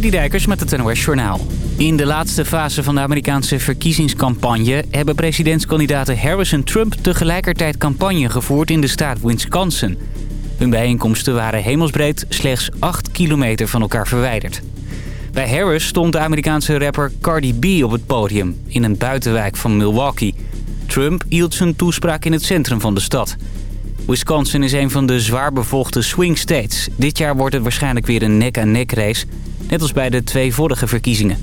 Dijkers met het NOS Journaal. In de laatste fase van de Amerikaanse verkiezingscampagne... hebben presidentskandidaten Harris en Trump tegelijkertijd campagne gevoerd in de staat Wisconsin. Hun bijeenkomsten waren hemelsbreed slechts 8 kilometer van elkaar verwijderd. Bij Harris stond de Amerikaanse rapper Cardi B op het podium... in een buitenwijk van Milwaukee. Trump hield zijn toespraak in het centrum van de stad... Wisconsin is een van de zwaar bevolkte swing states. Dit jaar wordt het waarschijnlijk weer een nek-aan-nek race. Net als bij de twee vorige verkiezingen.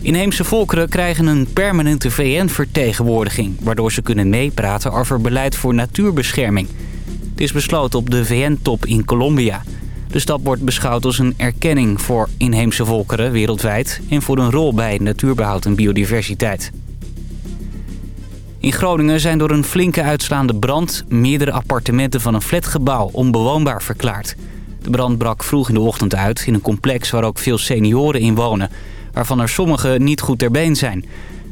Inheemse volkeren krijgen een permanente VN-vertegenwoordiging... waardoor ze kunnen meepraten over beleid voor natuurbescherming. Het is besloten op de VN-top in Colombia. De stap wordt beschouwd als een erkenning voor inheemse volkeren wereldwijd... en voor een rol bij natuurbehoud en biodiversiteit. In Groningen zijn door een flinke uitslaande brand... meerdere appartementen van een flatgebouw onbewoonbaar verklaard. De brand brak vroeg in de ochtend uit in een complex waar ook veel senioren in wonen... waarvan er sommigen niet goed ter been zijn.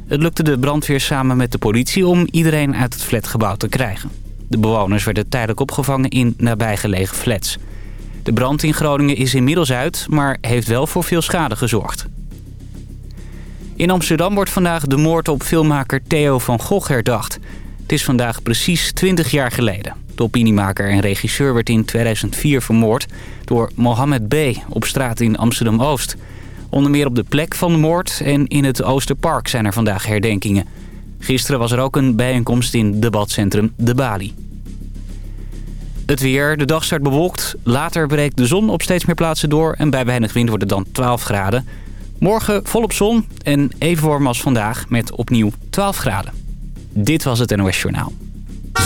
Het lukte de brandweer samen met de politie om iedereen uit het flatgebouw te krijgen. De bewoners werden tijdelijk opgevangen in nabijgelegen flats. De brand in Groningen is inmiddels uit, maar heeft wel voor veel schade gezorgd. In Amsterdam wordt vandaag de moord op filmmaker Theo van Gogh herdacht. Het is vandaag precies 20 jaar geleden. De opiniemaker en regisseur werd in 2004 vermoord door Mohammed B. op straat in Amsterdam-Oost. Onder meer op de plek van de moord en in het Oosterpark zijn er vandaag herdenkingen. Gisteren was er ook een bijeenkomst in debatcentrum De Bali. Het weer, de dag start bewolkt. Later breekt de zon op steeds meer plaatsen door en bij weinig wind wordt het dan 12 graden. Morgen volop zon en even warm als vandaag met opnieuw 12 graden. Dit was het NOS Journaal.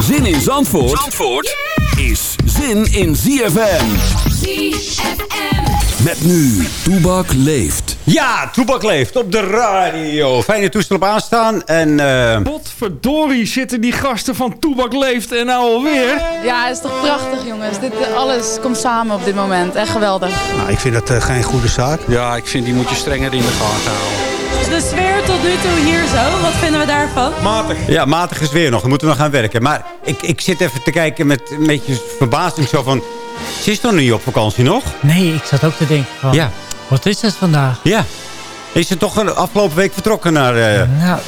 Zin in Zandvoort, Zandvoort is zin in ZFM. ZFM. Met nu, Toebak leeft. Ja, Toebak leeft op de radio. Fijne toestel op aanstaan. En, eh Potverdorie zitten die gasten van Toebak Leeft en nou alweer. Ja, het is toch prachtig jongens. Dit, alles komt samen op dit moment. Echt geweldig. Nou, ik vind dat eh, geen goede zaak. Ja, ik vind die moet je strenger in de gaten houden. De sfeer tot nu toe hier zo, wat vinden we daarvan? Matig. ja, matig is weer nog. Dan moeten we nog gaan werken. Maar ik, ik zit even te kijken met een beetje verbazing zo van... Ze is toch niet op vakantie nog? Nee, ik zat ook te denken van, Ja. wat is het vandaag? Ja. Is ze toch een afgelopen week vertrokken naar, eh, Nou, naar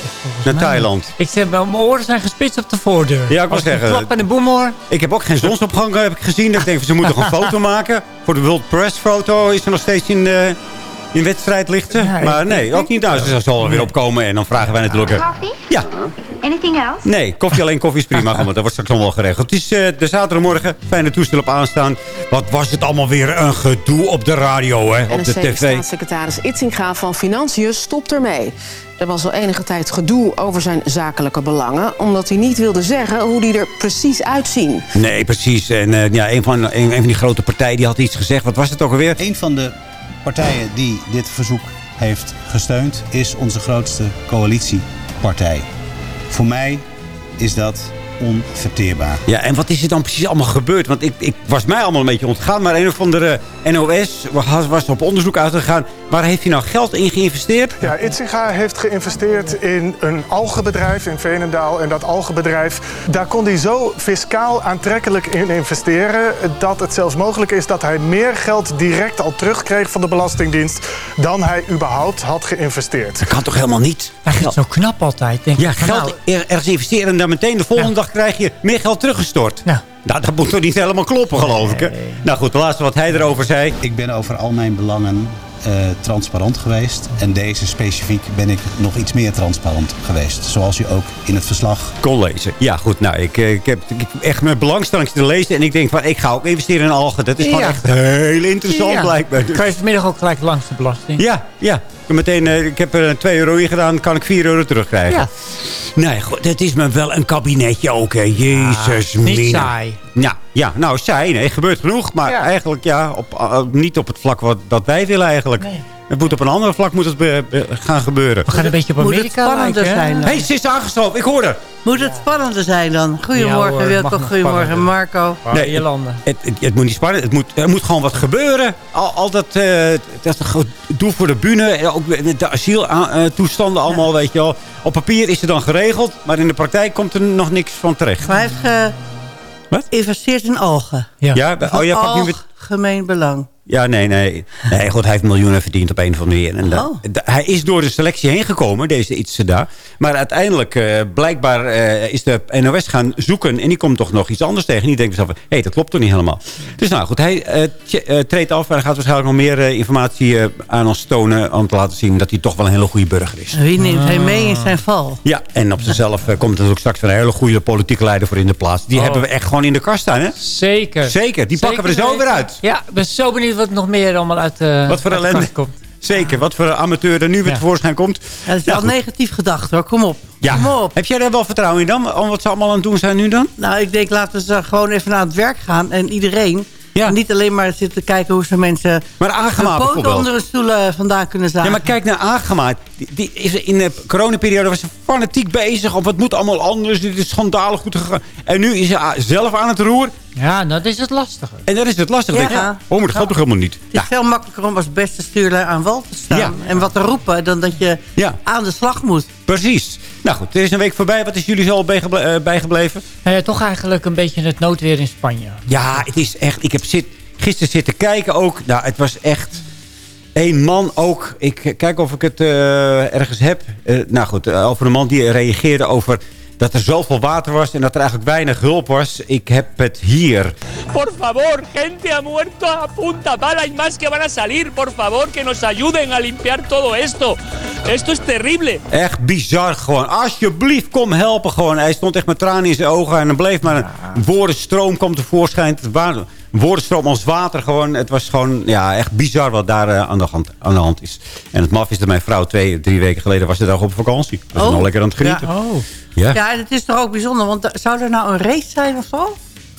mij- Thailand? Ik zeg, mijn oren zijn gespitst op de voordeur. Ja, ik ik zeggen, klap en een boem hoor. Ik heb ook geen zonsopgang heb ik gezien. Ik denk, ze moeten nog een foto maken. Voor de World Press foto is ze nog steeds in, eh, in wedstrijd ligt ze. Ja, maar nee, ook niet. Nou, ze zal er weer opkomen. En dan vragen wij natuurlijk... eh, Coffee? Ja, Anything else? nee, koffie alleen koffie is prima. Want dat wordt straks allemaal geregeld. Het is eh, de zaterdagmorgen. Fijne toestel op aanstaan. Wat was het allemaal weer een gedoe op de radio, hè? Op de tv. staatssecretaris Itzinga van Financiën stopt ermee. Er was al enige tijd gedoe over zijn zakelijke belangen... omdat hij niet wilde zeggen hoe die er precies uitzien. Nee, precies. En eh, ja, een, van, een, een van die grote partijen die had iets gezegd. Wat was het ook alweer? Een van de partijen die dit verzoek heeft gesteund... is onze grootste coalitiepartij. Voor mij is dat onverteerbaar. Ja, en wat is er dan precies allemaal gebeurd? Want ik, ik was mij allemaal een beetje ontgaan. Maar een of andere NOS was, was op onderzoek uitgegaan. Waar heeft hij nou geld in geïnvesteerd? Ja, Itzinga heeft geïnvesteerd in een algenbedrijf in Veenendaal. En dat algenbedrijf, daar kon hij zo fiscaal aantrekkelijk in investeren... dat het zelfs mogelijk is dat hij meer geld direct al terugkreeg van de Belastingdienst... dan hij überhaupt had geïnvesteerd. Dat kan toch helemaal niet? Hij gaat zo knap altijd. Denk Ja, geld nou, er- ergens investeren en dan meteen de volgende Ja. dag krijg je meer geld teruggestort. Ja. Nou, dat moet toch niet helemaal kloppen, geloof ik. Hè? Nou goed, de laatste wat hij erover zei. Ik ben over al mijn belangen eh, transparant geweest. En deze specifiek ben ik nog iets meer transparant geweest. Zoals u ook in het verslag kon lezen. Ja, goed. Nou, ik, eh, ik, heb, ik heb echt met belangstelling te lezen. En ik denk van, ik ga ook investeren in algen. Dat is gewoon echt heel interessant Ja. blijkbaar. Kan je vanmiddag ook gelijk langs de belasting? Ja, ja. Ik heb, meteen, eh, ik heb er 2 euro in gedaan, kan ik 4 euro terugkrijgen. Ja. Nee, goed, het is me wel een kabinetje ook, hè. Jezus, niet mina. saai. Ja, ja, nou, saai, nee, gebeurt genoeg. Maar Ja. eigenlijk, ja, op, eh, niet op het vlak wat, dat wij willen eigenlijk. Nee. Het moet op een ander vlak moet het be- be- gaan gebeuren. We gaan een beetje op Moet het Amerika spannender lijken, zijn dan? Hé, hey, ze is aangeschoven, ik hoor haar. Moet het spannender zijn dan? Ja, Goedemorgen hoor, Wilco, goedemorgen. Marco. Nee, je landen. Het, het, het moet niet spannend. Het moet, er moet gewoon wat gebeuren. Al, al dat, eh dat doel voor de bühne. en Ook de asieltoestanden allemaal, weet je wel. Op papier is het dan geregeld. Maar in de praktijk komt er nog niks van terecht. Maar hij heeft Wat? geïnvesteerd in algen. Ja. Ja, oh, ja, pakt nu belang. Ja, nee, nee. Nee, goed, hij heeft miljoenen verdiend op een of andere manier. En da- Oh. hij is door de selectie heen gekomen, deze iets daar. Maar uiteindelijk, eh, blijkbaar eh, is de NOS gaan zoeken. En die komt toch nog iets anders tegen. En die denkt zelf, hé, hey, dat klopt toch niet helemaal. Dus nou goed, hij eh, eh, treedt af. En hij gaat waarschijnlijk nog meer eh, informatie eh, aan ons tonen. Om te laten zien dat hij toch wel een hele goede burger is. Wie neemt hij mee in zijn val? Ja, en op zichzelf eh, komt er ook straks een hele goede politieke leider voor in de plaats. Die Oh. hebben we echt gewoon in de kast staan, hè? Zeker. Zeker, die pakken we er zo weten. weer uit. Ja, ik ben zo benieuwd wat nog meer allemaal uit, eh Wat voor de ellende. komt. Zeker, wat voor amateur er nu weer tevoorschijn komt. Ja, dat is wel negatief gedacht hoor, kom op. Ja. Kom op. Heb jij daar wel vertrouwen in dan? Om wat ze allemaal aan het doen zijn nu dan? Nou, ik denk laten ze gewoon even aan het werk gaan. En iedereen. Ja. En niet alleen maar zitten kijken hoe ze mensen... Maar Agema bijvoorbeeld. onder hun stoelen vandaan kunnen zagen. Ja, maar kijk naar Agema. Die, die is in de coronaperiode was ze fanatiek bezig. Of het moet allemaal anders. Dit is schandalig goed gegaan. En nu is ze zelf aan het roer. Ja, dat is het lastige. En dan is het lastig. Ja. Je, oh, maar dat gaat toch helemaal niet? Het is veel makkelijker om als beste stuurlui aan wal te staan. Ja. En wat te roepen dan dat je Ja. aan de slag moet. Precies. Nou goed, er is een week voorbij. Wat is jullie zo al bijgeble- eh, bijgebleven? Eh, toch eigenlijk een beetje het noodweer in Spanje. Ja, het is echt... Ik heb zit, gisteren zitten kijken ook. Nou, het was echt... Eén man ook. Ik eh, kijk of ik het eh, ergens heb. Eh, nou goed, over een man die reageerde over dat er zoveel water was... en dat er eigenlijk weinig hulp was. Ik heb het hier. Por favor, gente ha muerto a punta pala y más que van a salir. Por favor, que nos ayuden a limpiar todo esto. Esto es terrible. Echt bizar gewoon. Alsjeblieft, kom helpen gewoon. Hij stond echt met tranen in zijn ogen. En dan bleef maar een woordenstroom kwam tevoorschijn. Het wa- Een woordenstroom als water gewoon. Het was gewoon ja, echt bizar wat daar eh, aan, de hand, aan de hand is. En het maf is dat mijn vrouw twee, drie weken geleden was ze daar op vakantie. Zijn Oh. al lekker aan het genieten. Ja. Oh. Ja. Ja, en het is toch ook bijzonder. Want er- zou er nou een race zijn of zo?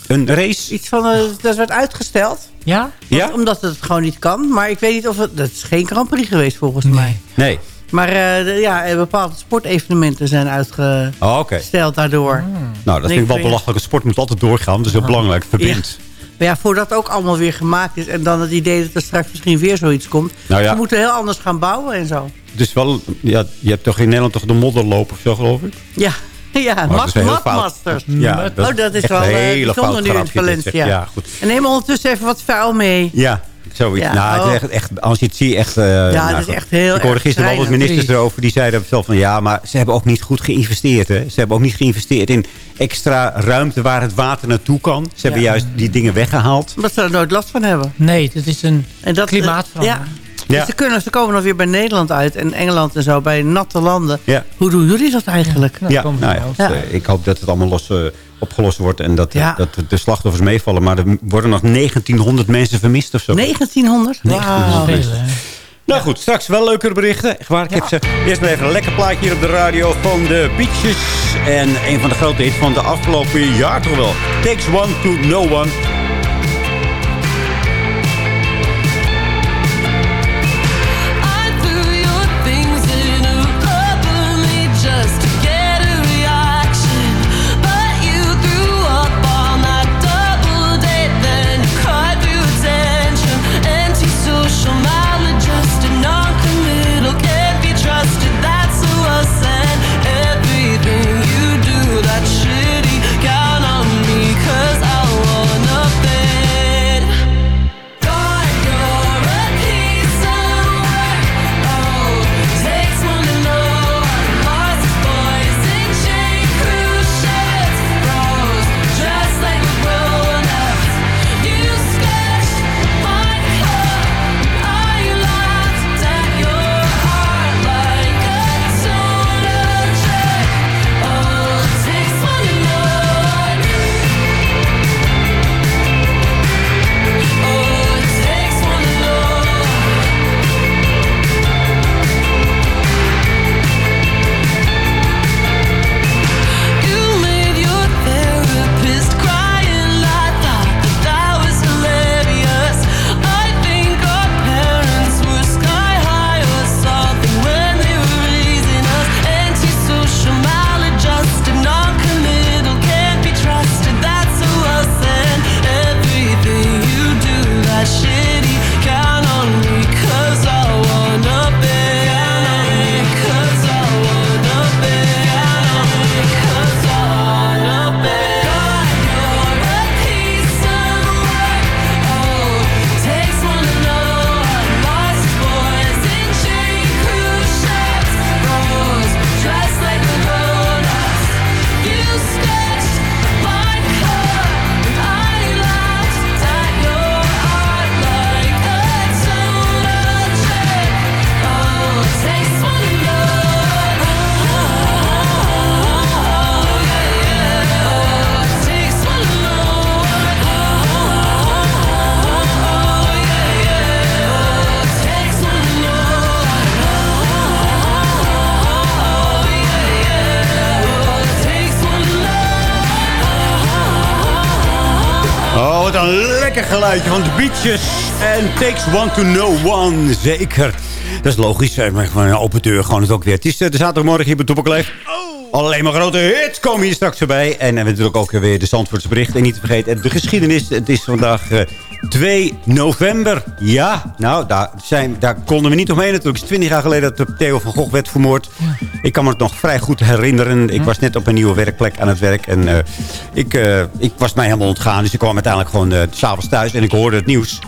Een race. Iets van, eh, dat werd uitgesteld. Ja? Ja? Omdat het gewoon niet kan. Maar ik weet niet of het... Dat is geen Grand Prix geweest volgens mij. Nee. Maar eh, de- ja, eh, bepaalde sportevenementen zijn uitgesteld Oh, oké. daardoor. Nou, dat vind ik wel belachelijk. Het sport moet altijd doorgaan. Dat is heel belangrijk. Verbindt. Maar ja, voordat het ook allemaal weer gemaakt is... en dan het idee dat er straks misschien weer zoiets komt... Nou ja. ze moeten heel anders gaan bouwen en zo. Dus wel, ja, je hebt toch in Nederland toch de modderloop of zo, geloof ik? Ja, ja Oh. Ja, dat oh, dat is echt wel hele bijzonder nu in Valencia. Ja, goed. En neem ondertussen even wat vuil mee. Ja, zoiets. Ja, nou, oh. echt, echt, als je het ziet, echt... eh, nou, dat is echt heel Ik hoorde gisteren wel wat ministers erover. Die zeiden zelf van, ja, maar ze hebben ook niet goed geïnvesteerd. Hè. Ze hebben ook niet geïnvesteerd in extra ruimte waar het water naartoe kan. Ze hebben Ja. juist die dingen weggehaald. Omdat ze er nooit last van hebben. Nee, dit is een En dat, klimaatverandering. Ja. Ja. Dus ze, kunnen, ze komen nog weer bij Nederland uit. En Engeland en zo, bij natte landen. Ja. Hoe doen jullie dat eigenlijk? Ja, nou ja, Ja. eh, ik hoop dat het allemaal los, eh, opgelost wordt. En dat, Ja. dat de slachtoffers meevallen. Maar er worden nog 1900 mensen vermist of zo. 1900? Wauw. Veel, hè? Nou goed, straks wel leukere berichten. Echt waar, ik heb ze. Eerst maar even een lekker plaatje hier op de radio van de Beaches. En een van de grote hits van de afgelopen jaar toch wel. Takes one to no one. Geluidje van de Beaches. En Takes One to Know One, zeker. Dat is logisch, maar gewoon een open deur gewoon het ook weer. Het is eh, de zaterdagmorgen hier bij Toepelkleef. Alleen maar grote hits komen hier straks voorbij. En, en natuurlijk ook weer de Zandvoortse bericht. En niet te vergeten, de geschiedenis. Het is vandaag eh, 2 november. Ja, nou, daar, zijn, daar konden we niet omheen natuurlijk. Het is 20 jaar geleden dat Theo van Gogh werd vermoord. Ik kan me het nog vrij goed herinneren. Ik was net op een nieuwe werkplek aan het werk. En eh, ik, eh, ik was mij helemaal ontgaan. Dus ik kwam uiteindelijk gewoon s s'avonds thuis. En ik hoorde het nieuws.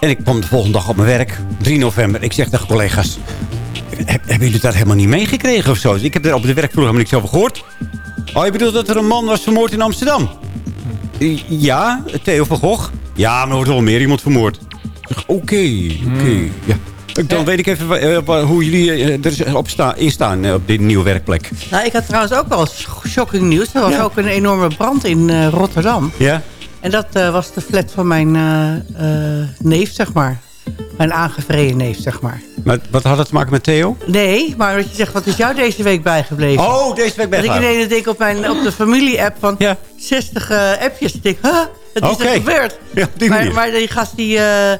En ik kwam de volgende dag op mijn werk. 3 november. Ik zeg tegen collega's... "Heb- Hebben jullie dat helemaal niet meegekregen of zo? Ik heb er op de werkvloer helemaal niks over gehoord. Oh, je bedoelt dat er een man was vermoord in Amsterdam? Eh, Ja, Theo van Gogh. Ja, maar er wordt wel meer iemand vermoord. Oké, oké. Ja. Ik- Dan weet ik even eh, hoe jullie eh, er is- op sta, in staan eh, op dit nieuwe werkplek. Nou, ik had trouwens ook wel sh- shocking nieuws. Er was Ja. ook een enorme brand in eh, Rotterdam. Ja? En dat eh, was de flat van mijn eh, eh, neef, zeg maar. Mijn aangevreden neef, zeg maar. Maar wat had het te maken met Theo? Nee, maar wat je zegt, wat is jou deze week bijgebleven? Oh, deze week Dat ik bijgebleven. ineens denk op, mijn, op de familie-app van 60 eh, appjes. Ik denk, huh, wat is er gebeurd? Ja, die maar, maar die gast, die, eh,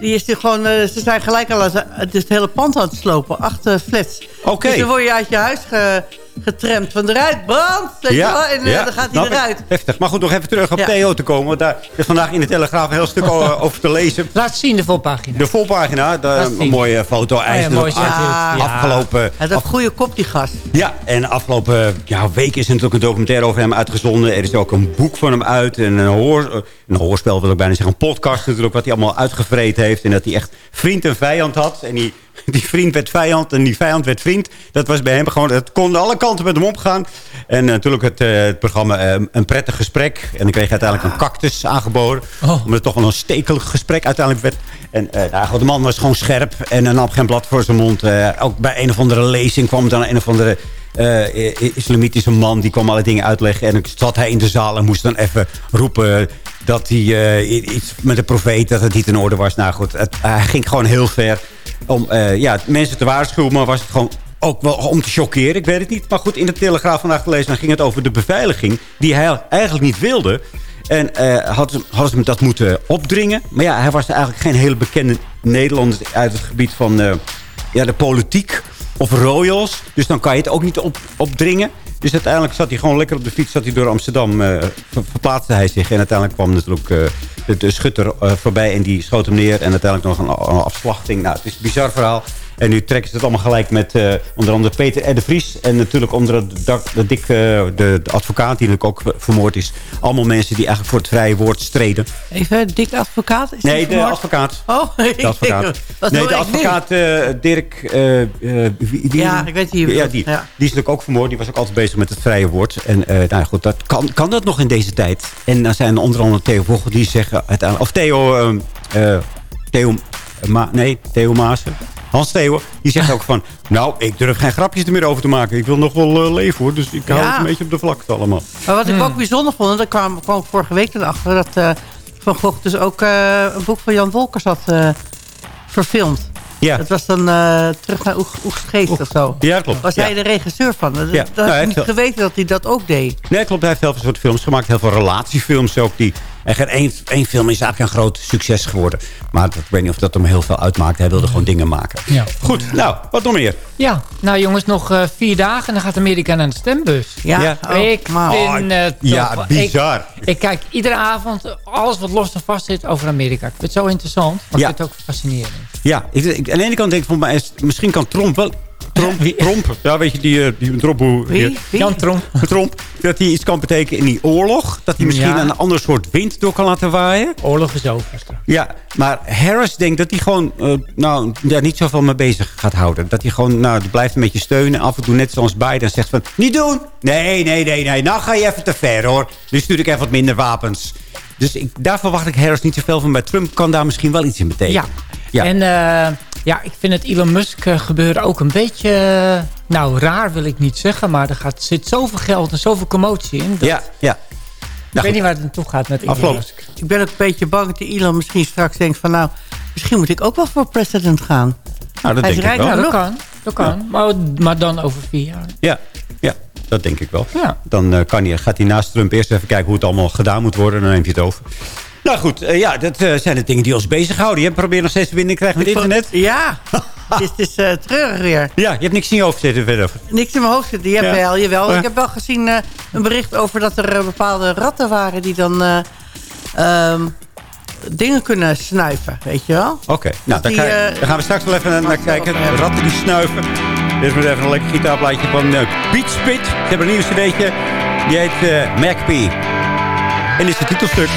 die is er gewoon... eh, ze zijn gelijk al het- het, het hele pand aan het slopen. Acht flats. Oké. Dus dan word je uit je huis ge, getramd. Van eruit, brand! Weet je wel? En eh, dan gaat hij ik. eruit. Heftig. Maar goed, nog even terug op Ja. Theo te komen. Want daar is vandaag in de Telegraaf een heel stuk o- over te lezen. Laat zien de volpagina. De volpagina, de, een mooie foto. Hij is ja. Ja. afgelopen... Hij had een goede kop, die gast. Ja, en afgelopen ja, week is er natuurlijk een documentaire over hem uitgezonden. Er is ook een boek van hem uit. En een, hoor, een hoorspel wil ik bijna zeggen. Een podcast natuurlijk, wat hij allemaal uitgevreten heeft. En dat hij echt vriend en vijand had. En die, die vriend werd vijand en die vijand werd vriend. Dat was bij hem gewoon... Het kon alle kanten met hem opgaan. En eh, natuurlijk het, eh, het programma eh, Een Prettig Gesprek. En dan kreeg hij uiteindelijk een cactus aangeboden. Omdat het toch wel een stekelig gesprek uiteindelijk werd. En goed, de man was gewoon scherp. En nam geen blad voor zijn mond. Ook bij een of andere lezing kwam dan een of andere islamitische man. Die kwam alle dingen uitleggen. En dan zat hij in de zaal en moest dan even roepen dat hij eh, iets met de profeet, dat het niet in orde was. Nou goed, het, hij ging gewoon heel ver om eh, ja, mensen te waarschuwen. Maar was het gewoon ook wel om te chockeren. Ik weet het niet. Maar goed, in de Telegraaf vandaag gelezen dan ging het over de beveiliging. Die hij eigenlijk niet wilde. En eh, hadden, ze, hadden ze hem dat moeten opdringen. Maar ja, hij was eigenlijk geen hele bekende Nederlander uit het gebied van ja, de politiek of royals. Dus dan kan je het ook niet op, opdringen. Dus uiteindelijk zat hij gewoon lekker op de fiets. Zat hij door Amsterdam, eh, ver- verplaatste hij zich. En uiteindelijk kwam natuurlijk eh, de, de schutter eh, voorbij. En die schoot hem neer. En uiteindelijk nog een, een afslachting. Nou, het is een bizar verhaal. En nu trekken ze het allemaal gelijk met eh, onder andere Peter R. de Vries. En natuurlijk onder de, dak- de, dik, eh, de, de advocaat die natuurlijk ook vermoord is. Allemaal mensen die eigenlijk voor het vrije woord streden. Even, dik advocaat? Is Nee, de advocaat. Oh, De advocaat. wat nee, de advocaat eh, Dirk... Ja, ik weet wie ja, die, ja. die is natuurlijk ook vermoord. Die was ook altijd bezig met het vrije woord. En nou goed, dat kan, kan dat nog in deze tijd? En dan zijn er onder andere Theo Vogel die zeggen... Of Theo... eh, Theo Ma, nee, Theo Maassen. Hans Theo, die zegt ook van... Nou, ik durf geen grapjes er meer over te maken. Ik wil nog wel eh, leven hoor. Dus ik hou Ja. het een beetje op de vlakte allemaal. Maar wat ik Hmm. ook bijzonder vond, en daar kwam, kwam ik vorige week dan achter... dat eh, Van Gogh dus ook eh, een boek van Jan Wolkers had eh, verfilmd. Ja. Dat was dan eh, terug naar Oeg- Oegstgeest of zo. Ja, klopt. Was Ja. hij de regisseur van? Dat, Ja. dat Nou, had hij ik niet geweten dat hij dat ook deed. Nee, klopt. Hij heeft heel veel soort films gemaakt. Heel veel relatiefilms ook. Die, en geen één, één film is eigenlijk een groot succes geworden. Maar ik weet niet of dat hem heel veel uitmaakt. Hij wilde gewoon dingen maken. Ja. Goed, nou, wat nog meer? Ja, nou jongens, nog eh, vier dagen en dan gaat Amerika naar de stembus. Ja, Ja. oh, ik maar- vind het ja, bizar. Ik, ik kijk iedere avond alles wat los en vast zit over Amerika. Ik vind het zo interessant, maar Ja. ik vind het ook fascinerend. Ja, ik, ik- aan de ene kant denk ik van mij, is- misschien kan Trump wel... Trump, Trump, ja, weet je, die, eh, die Trump, hoe, Wie? Wie? Jan Tromp. Trump, dat hij iets kan betekenen in die oorlog. Dat hij misschien Ja. een ander soort wind door kan laten waaien. Oorlog is over. straks. Ja, maar Harris denkt dat hij gewoon eh, nou, daar niet zoveel mee bezig gaat houden. Dat hij gewoon nou, blijft een beetje steunen. Af en toe net zoals Biden zegt van... Niet doen! Nee, nee, nee, nee. Nou ga je even te ver hoor. Nu stuur ik even wat minder wapens. Dus ik, daar verwacht ik Harris niet zoveel van. Bij Trump kan daar misschien wel iets in betekenen. Ja. En eh, ja, ik vind het Elon Musk eh, gebeuren ook een beetje... eh, nou, raar wil ik niet zeggen, maar er gaat, zit zoveel geld en zoveel commotie in. dat- Ja, ja. ik weet niet waar het naartoe gaat met Elon. Musk. Ik ben ook een beetje bang dat Elon misschien straks denkt van... nou, misschien moet ik ook wel voor president gaan. Nou, dat Hij is denk ik rijk wel. Ja, dat kan. Dat kan. Maar, maar dan over vier jaar. Ja, ja, dat denk ik wel. Ja. Dan eh, kan hij, gaat hij naast Trump eerst even kijken hoe het allemaal gedaan moet worden. En dan neemt hij het over. Nou goed, eh, ja, dat eh, zijn de dingen die ons bezighouden. Je probeert nog steeds verbinding te krijgen met internet. Ja, het is, het is treurig weer. Ja, je hebt niks in je hoofd zitten verder. Niks in mijn hoofd zitten. Jawel, Ja. jawel. Ja. Ik heb wel gezien een bericht over dat er bepaalde ratten waren... die dan eh, ehm, dingen kunnen snuiven, weet je wel? Oké, nou, daar, die, ga- eh, daar gaan we straks wel even naar kijken. Ratten die snuiven. Dit is maar even een lekker gitaarplaatje van uh, Beach Spit. Ze hebben een nieuw cd'tje. Die heet Macpie. En dit is het titelstuk.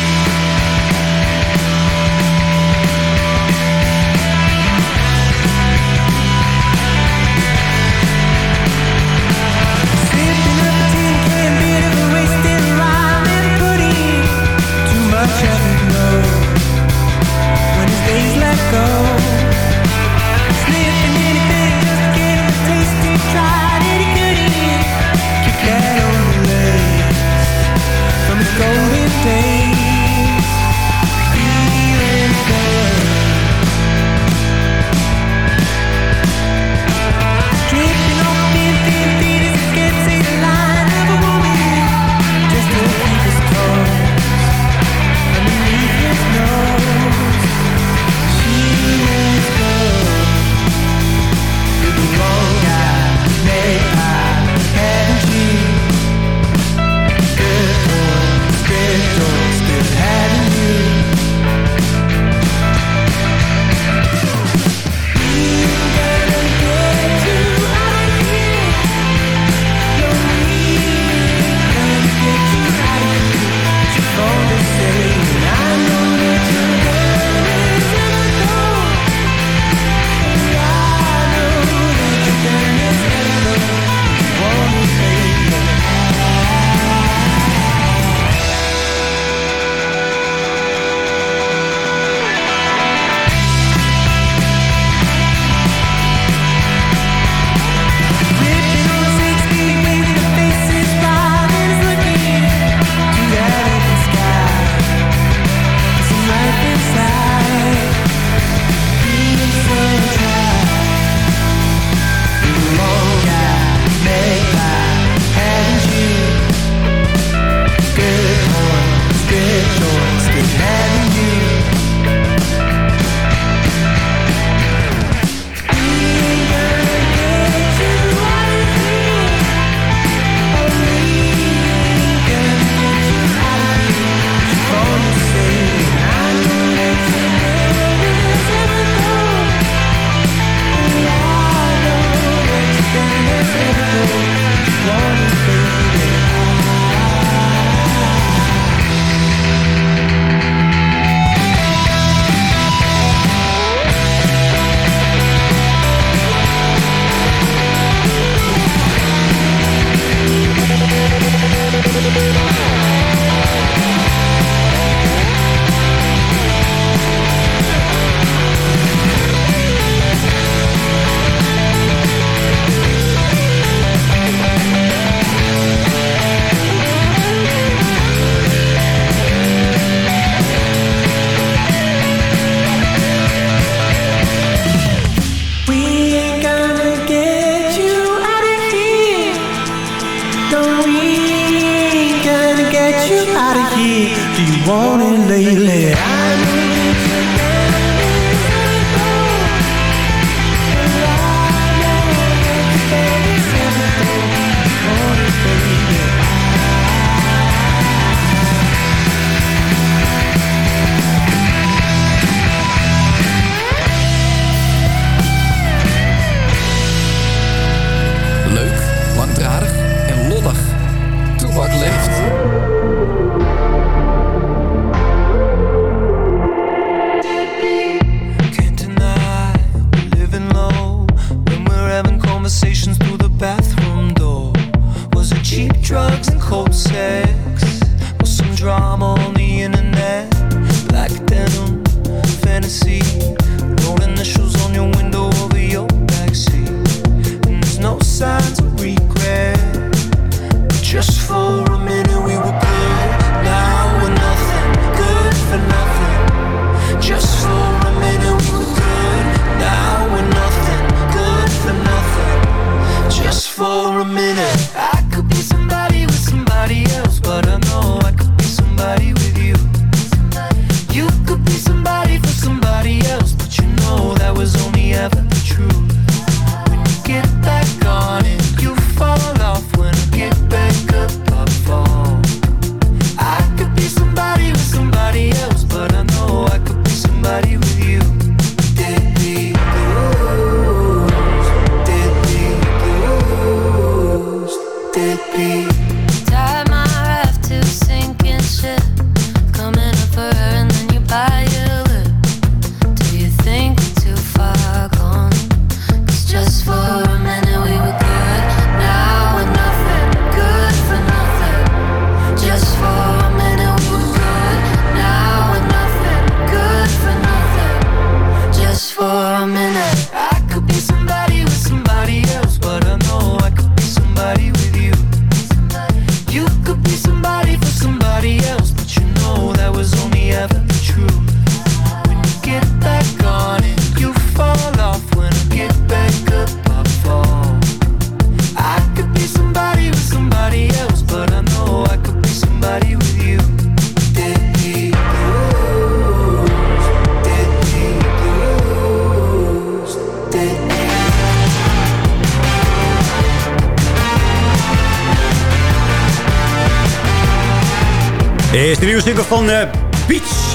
Is de nieuwe single van eh Beach.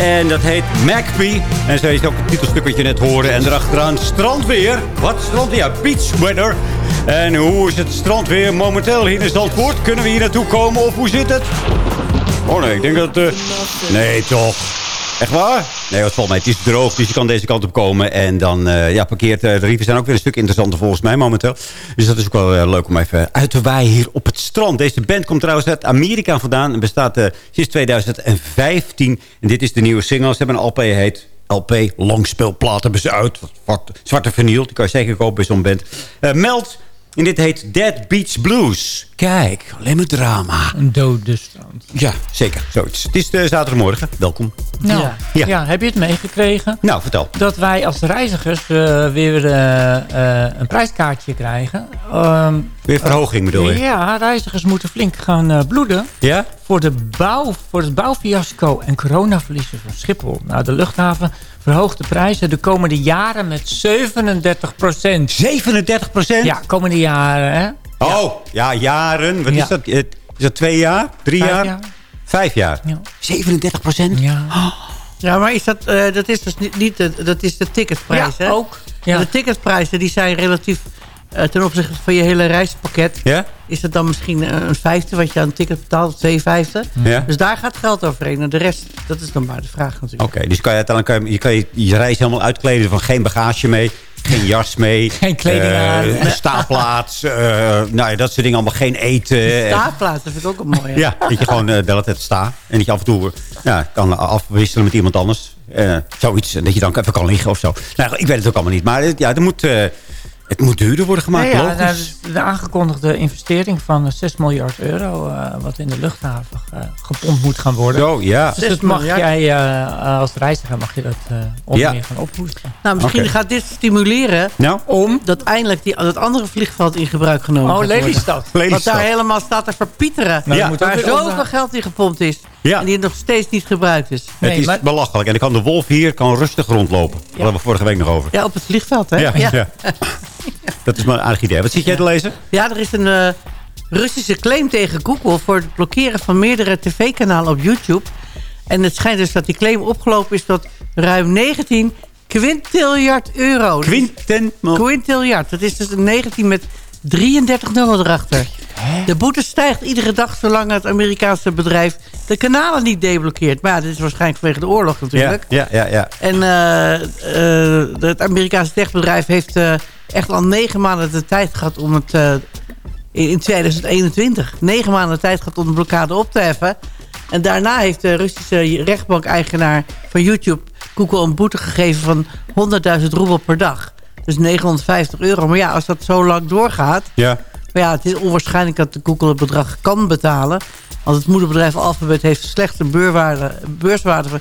En dat heet MacPie. En zo is ook het titelstuk wat je net hoorde. En erachteraan strandweer. Wat strandweer? Ja, beach weather. En hoe is het strandweer momenteel hier in Zandvoort? Kunnen we hier naartoe komen of hoe zit het? Oh nee, ik denk dat... eh Nee, toch. Echt waar? Nee, wat valt mij. Het is droog, dus je kan deze kant op komen. En dan eh, ja, parkeert eh, de rieven zijn ook weer een stuk interessanter volgens mij momenteel. Dus dat is ook wel eh, leuk om even uit te waaien hier op het strand. Deze band komt trouwens uit Amerika vandaan. En bestaat sinds 2015. En dit is de nieuwe single. Ze hebben een LP heet... LP, langspeelplaat hebben ze uit. Wat- Zwarte vinyl, die kan je zeker kopen bij zo'n band. Meld, en dit heet Dead Beach Blues. Kijk, alleen maar drama. Een dode strand. Ja, zeker. Zoiets. Het is de zaterdagmorgen. Welkom. Nou, Ja. ja. Ja. heb je het meegekregen? Nou, vertel. Dat wij als reizigers eh, weer eh, eh, een prijskaartje krijgen. Ehm, Weer verhoging bedoel je? Ja, reizigers moeten flink gaan bloeden. Ja? Voor, de bouw, voor het bouwfiasco en coronaverliezen van Schiphol. Nou, de luchthaven verhoogt de prijzen de komende jaren met 37 procent. 37 procent? Ja, komende jaren, hè? Oh, ja, jaren. Wat Ja. is dat? Is dat twee jaar? Drie Vijf jaar? jaar. Vijf jaar? Ja. 37 procent? Ja. Ja, maar is dat, eh, dat is dus niet, niet de, dat is de ticketprijs, Ja, hè? ook. Ja. De ticketprijzen die zijn relatief ten opzichte van je hele reispakket. Is het dan misschien eh, een vijfde wat je aan een ticket betaalt, of twee vijfde? Ja. Dus daar gaat geld overheen. En de rest, dat is dan maar de vraag natuurlijk. Oké, dus kan je uiteindelijk kan je, je, kan je, je reis helemaal uitkleden van geen bagage mee. Geen jas mee. Geen kleding eh, aan. Eh, nou ja, dat soort dingen allemaal. Geen eten. Staafplaats, dat vind ik ook een mooie. Ja, dat je gewoon eh, de hele tijd staat. En dat je af en toe eh, ja, kan afwisselen met iemand anders. Eh, zoiets. En dat je dan even kan liggen of zo. Nou, ik weet het ook allemaal niet. Maar eh, ja, er moet, eh, het moet duurder worden gemaakt. Ja, ja, logisch. dus de aangekondigde investering van 6 miljard euro... eh, wat in de luchthaven eh, gepompt moet gaan worden. Zo, ja. Dus 6 dat mag jij eh, als reiziger mag je dat eh onder Ja. meer gaan ophoesten. Nou, misschien gaat dit stimuleren Nou? om dat eindelijk die, dat andere vliegveld in gebruik genomen Oh, gaat worden. Lelystad. Wat Lelystad. daar helemaal staat te verpieteren. Nou, Ja. Waar zoveel geld in gepompt is. Ja. En die nog steeds niet gebruikt is. Het Nee, is maar- belachelijk. En dan kan de wolf hier kan rustig rondlopen. Daar hadden we vorige week nog over. Ja, op het vliegveld, hè? Ja, ja. Dat is maar een aardig idee. Wat zit jij te lezen? Ja, er is een eh, Russische claim tegen Google... voor het blokkeren van meerdere tv-kanalen op YouTube. En het schijnt dus dat die claim opgelopen is tot ruim 19 quintiljard euro. Quinten. Quintiljard. Dat is dus een 19 met 33 nullen erachter. De boete stijgt iedere dag zolang het Amerikaanse bedrijf de kanalen niet deblokkeert. Maar ja, dit is waarschijnlijk vanwege de oorlog natuurlijk. ja, ja, ja. En eh, eh, het Amerikaanse techbedrijf heeft eh, echt al negen maanden de tijd gehad om het... in in 2021. Negen maanden de tijd gehad om de blokkade op te heffen. En daarna heeft de Russische rechtbank-eigenaar van YouTube... Google een boete gegeven van 100.000 roebel per dag. Dus 950 euro. Maar ja, als dat zo lang doorgaat... Ja. Maar ja, het is onwaarschijnlijk dat Google het bedrag kan betalen. Want het moederbedrijf Alphabet heeft een slechte beurwaarde, beurswaarde van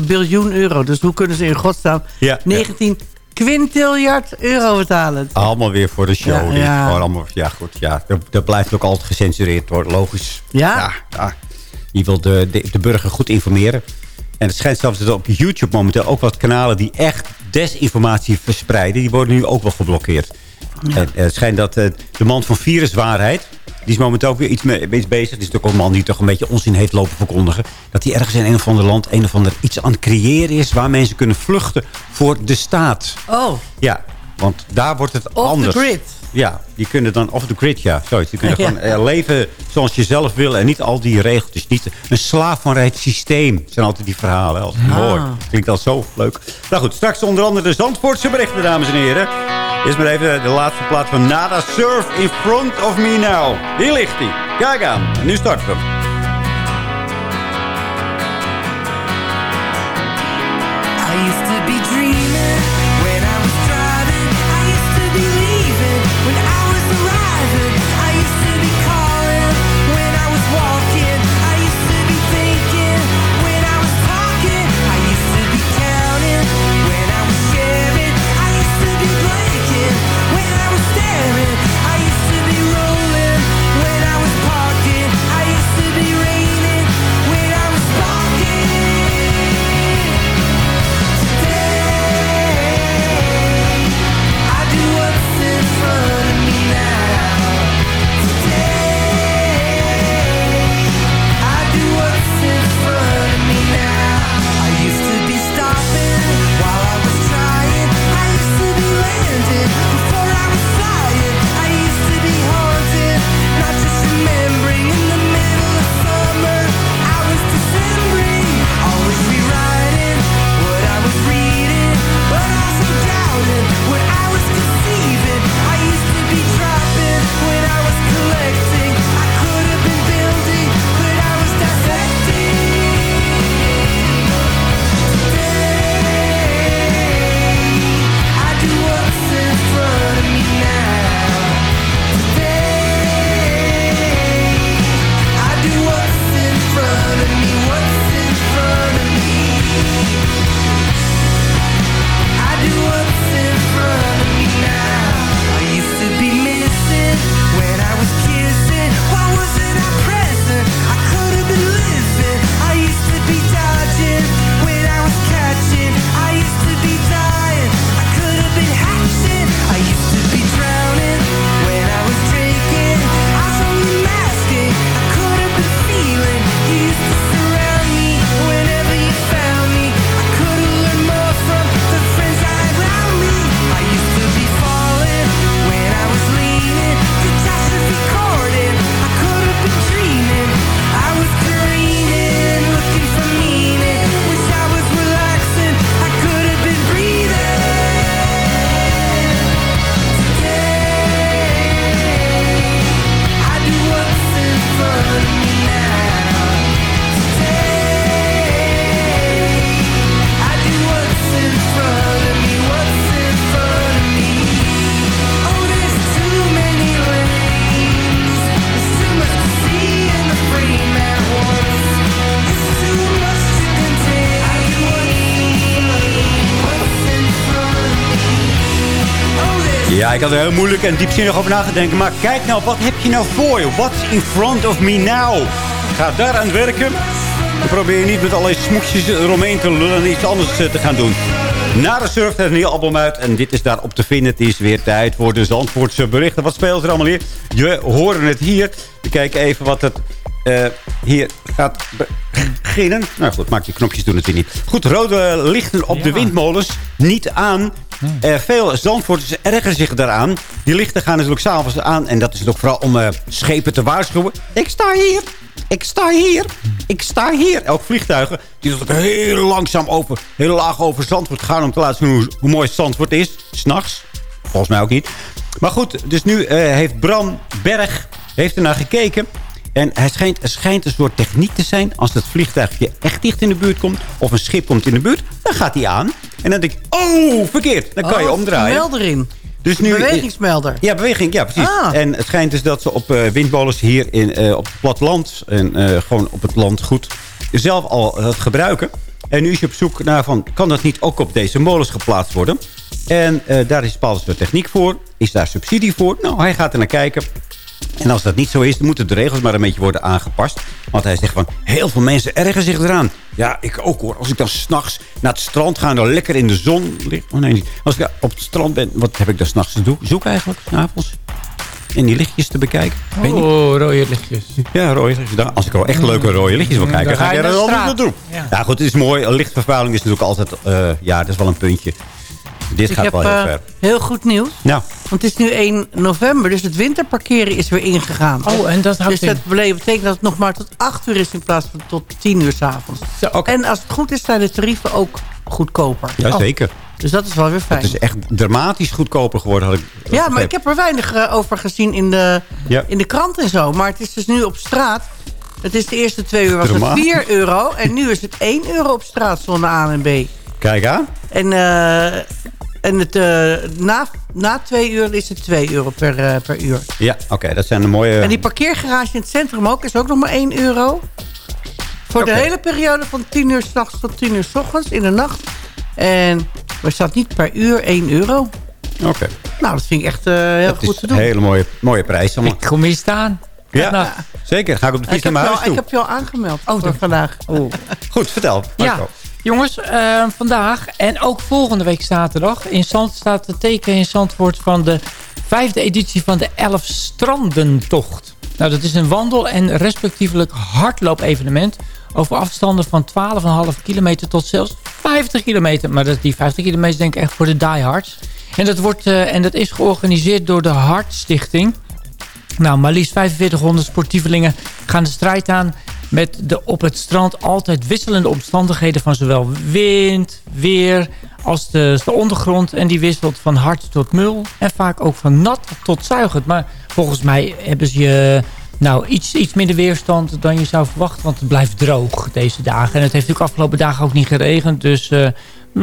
1,9 biljoen euro. Dus hoe kunnen ze in godsnaam Ja, 19 quintiljard euro betalen? Allemaal weer voor de show. Ja, ja. Gewoon allemaal, ja, goed. Ja, dat, dat blijft ook altijd gecensureerd worden. Logisch. Ja? Ja, ja. Je wil de, de, de burger goed informeren. En het schijnt zelfs dat op YouTube momenteel ook wat kanalen die echt desinformatie verspreiden, die worden nu ook wel geblokkeerd. En, eh, het schijnt dat eh, de man van Viruswaarheid, die is momenteel ook weer iets, mee, iets bezig. Die is natuurlijk ook een man die toch een beetje onzin heeft lopen verkondigen. Dat hij ergens in een of ander land een of ander iets aan het creëren is waar mensen kunnen vluchten voor de staat. Oh, Ja, want daar wordt het off anders. the grid. Ja, die kunnen dan off the grid, ja. Zoiets. Die kunnen Ja. gewoon eh, leven zoals je zelf wil. En niet al die regeltjes. Niet een slaaf van het systeem. Zijn altijd die verhalen. Als die Ah. hoor. Klinkt al zo leuk. Nou goed, straks onder andere de Zandvoortse berichten, dames en heren. Eerst maar even de laatste plaats van Nada Surf in front of me now. Hier ligt hij. Kijk aan. En nu starten we ik had er heel moeilijk en diepzinnig over na te denken. Maar kijk nou, wat heb je nou voor je? What's in front of me now? Ga daaraan werken. Dan probeer niet met allerlei smoesjes eromheen te lullen en iets anders eh, te gaan doen. Na de surf heeft een nieuw album uit. En dit is daarop te vinden. Het is weer tijd voor de Zandvoortse berichten. Wat speelt er allemaal hier? Je horen het hier. We kijken even wat het eh, hier gaat beginnen. Nou goed, maak die knopjes doen het weer niet. Goed, rode lichten op de windmolens. Niet aan. Eh, veel Zandvoorters ergeren zich daaraan. Die lichten gaan natuurlijk s'avonds aan. En dat is ook vooral om eh, schepen te waarschuwen. Ik sta hier. Ik sta hier. Ik sta hier. Elk vliegtuigen die ook heel langzaam over, heel laag over Zandvoort gaan... om te laten zien hoe, hoe mooi Zandvoort is. S'nachts. Volgens mij ook niet. Maar goed, dus nu heeft Bram Berg heeft er naar gekeken. En hij schijnt, er schijnt een soort techniek te zijn. Als het vliegtuigje echt dicht in de buurt komt... of een schip komt in de buurt, dan gaat hij aan. En dan denk ik, oh, verkeerd. Dan kan je Oh, omdraaien. een melder in. Dus nu, Bewegingsmelder. Ja, beweging, ja, precies. Ah. En het schijnt dus dat ze op eh, windmolens hier in, eh, op het platteland... en eh, gewoon op het landgoed zelf al het gebruiken. En nu is je op zoek naar van... kan dat niet ook op deze molens geplaatst worden? En daar is bepaalde soort techniek voor. Is daar subsidie voor? Nou, hij gaat er naar kijken. En als dat niet zo is, dan moeten de regels maar een beetje worden aangepast. Want hij zegt van, heel veel mensen ergeren zich eraan. Ja, ik ook hoor. Als ik dan s'nachts naar het strand ga en dan lekker in de zon lig. Oh nee, niet. Als ik op het strand ben, wat heb ik dan s'nachts te doen? Zoek eigenlijk, s'avonds. En die lichtjes te bekijken. Oh, rode lichtjes. Ja, rode lichtjes. Dan- Als ik wel echt leuke rode lichtjes wil kijken, dan ga ik er straat. naartoe. Ja. Ja. goed, het is mooi. Lichtvervuiling is natuurlijk altijd... eh, ja, dat is wel een puntje. Dit ik gaat heb wel heel eh, ver. heel goed nieuws. Nou, Want het is nu 1 november, dus het winterparkeren is weer ingegaan. Oh, en dat houdt Dus dat in. betekent dat het nog maar tot 8 uur is in plaats van tot 10 uur s'avonds. En als het goed is, zijn de tarieven ook goedkoper. ja, Oh, zeker. Dus dat is wel weer fijn. Het is echt dramatisch goedkoper geworden. Had ik Ja, maar ik heb er weinig eh, over gezien in de, Ja. in de krant en zo. Maar het is dus nu op straat. Het is de eerste twee uur was het Dramatisch. 4 euro. En nu is het 1 euro op straat zonder A en B. Kijk aan. En, eh, en het, eh, na, na twee uur is het 2 euro per, eh, per uur. Ja, oké. dat zijn de mooie... En die parkeergarage in het centrum ook is ook nog maar 1 euro. Voor de hele periode van 10 uur s'nachts tot 10 uur s ochtends in de nacht. En er staat niet per uur 1 euro. Oké. Nou, dat vind ik echt eh, heel goed is te doen. een hele mooie, mooie prijs. allemaal. Ik kom hier staan. Ja, Nou, zeker. Ga ik op de fiets naar mijn huis toe. ik heb je al aangemeld Oh, voor dat- vandaag. Goed, vertel. Ja, Marco. Jongens, eh, vandaag en ook volgende week zaterdag... in Zand staat het teken in Zandvoort van de vijfde editie van de Elf Strandentocht. Nou, dat is een wandel- en respectievelijk hardloop-evenement... over afstanden van 12,5 kilometer tot zelfs 50 kilometer. Maar dat, die 50 kilometer denk ik echt voor de diehards. En dat, wordt, eh, en dat is georganiseerd door de Hartstichting... Nou, maar liefst 4500 sportievelingen gaan de strijd aan... met de op het strand altijd wisselende omstandigheden... van zowel wind, weer als de, de ondergrond. En die wisselt van hard tot mul. En vaak ook van nat tot zuigend. Maar volgens mij hebben ze. Nou, iets, iets minder weerstand dan je zou verwachten. Want het blijft droog deze dagen. En het heeft natuurlijk afgelopen dagen ook niet geregend. Dus eh,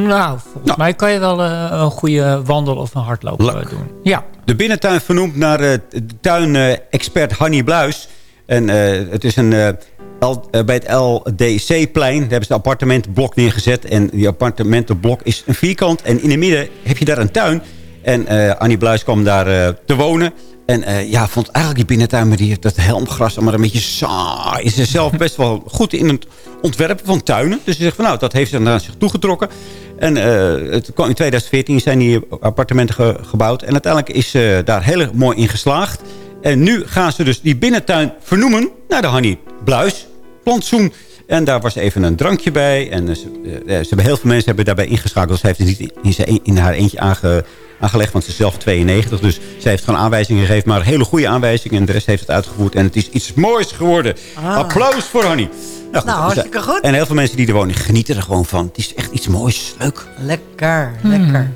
nou, volgens mij kan je wel eh, een goede wandel of een hardloop eh, doen. Ja. De binnentuin vernoemd naar de tuinexpert Hanny Bluis. En het is een, L- bij het LDC-plein. Daar hebben ze een appartementenblok neergezet. En die appartementenblok is een vierkant. En in het midden heb je daar een tuin. En Annie Bluis kwam daar te wonen. En eh, ja, vond eigenlijk die binnentuin met die, dat helmgras... maar een beetje saai. Is ze zelf best wel goed in het ontwerpen van tuinen. Dus ze zegt van nou, dat heeft ze naar zich toegetrokken. En eh, het in 2014 zijn die appartementen ge- gebouwd. En uiteindelijk is ze daar heel mooi in geslaagd. En nu gaan ze dus die binnentuin vernoemen naar de Hanny Bluis plantsoen. En daar was even een drankje bij. En eh, ze, ze hebben heel veel mensen hebben daarbij ingeschakeld. Zij heeft het niet in, in haar eentje aange, aangelegd. Want ze is zelf 92. Dus zij heeft gewoon aanwijzingen gegeven. Maar hele goede aanwijzingen. En de rest heeft het uitgevoerd. En het is iets moois geworden. Ah. Applaus voor Hanny. Nou, hartstikke goed. En heel veel mensen die er wonen genieten er gewoon van. Het is echt iets moois. Leuk. Lekker, lekker.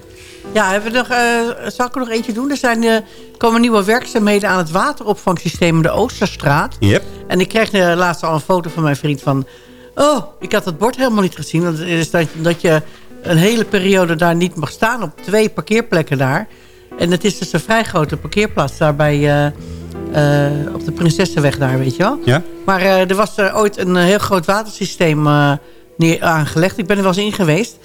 Ja, hebben we nog, eh, zal ik er nog eentje doen? Er zijn, eh, komen nieuwe werkzaamheden aan het wateropvangsysteem in de Oosterstraat. Yep. En ik kreeg uh, laatst al een foto van mijn vriend van... Oh, ik had het bord helemaal niet gezien. Want het is dat, dat je een hele periode daar niet mag staan op twee parkeerplekken daar. En het is dus een vrij grote parkeerplaats daar bij, eh, eh, op de Prinsessenweg daar, weet je wel. Ja? Maar eh, er was er ooit een heel groot watersysteem neer, aangelegd. Ik ben er wel eens in geweest.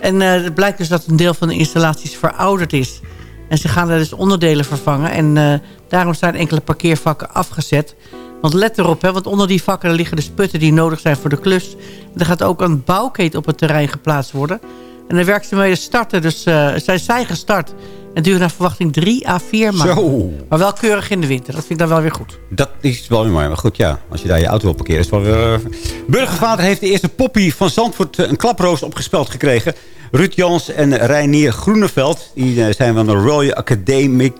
En het blijkt dus dat een deel van de installaties verouderd is. En ze gaan daar dus onderdelen vervangen. En daarom zijn enkele parkeervakken afgezet. Want let erop, hè, want onder die vakken liggen de sputten die nodig zijn voor de klus. En er gaat ook een bouwketen op het terrein geplaatst worden. En de werkzaamheden starten, dus eh, zijn zij gestart. En duren naar verwachting drie à vier maanden. Zo. Maar wel keurig in de winter, dat vind ik dan wel weer goed. Dat is wel weer mooi. Maar goed, ja. Als je daar je auto wil parkeren, is het wel weer... eh, Burgervader heeft de eerste poppy van Zandvoort eh, een klaproos opgespeld gekregen. Ruud Jans en Reinier Groeneveld. Die zijn van de Royal Academic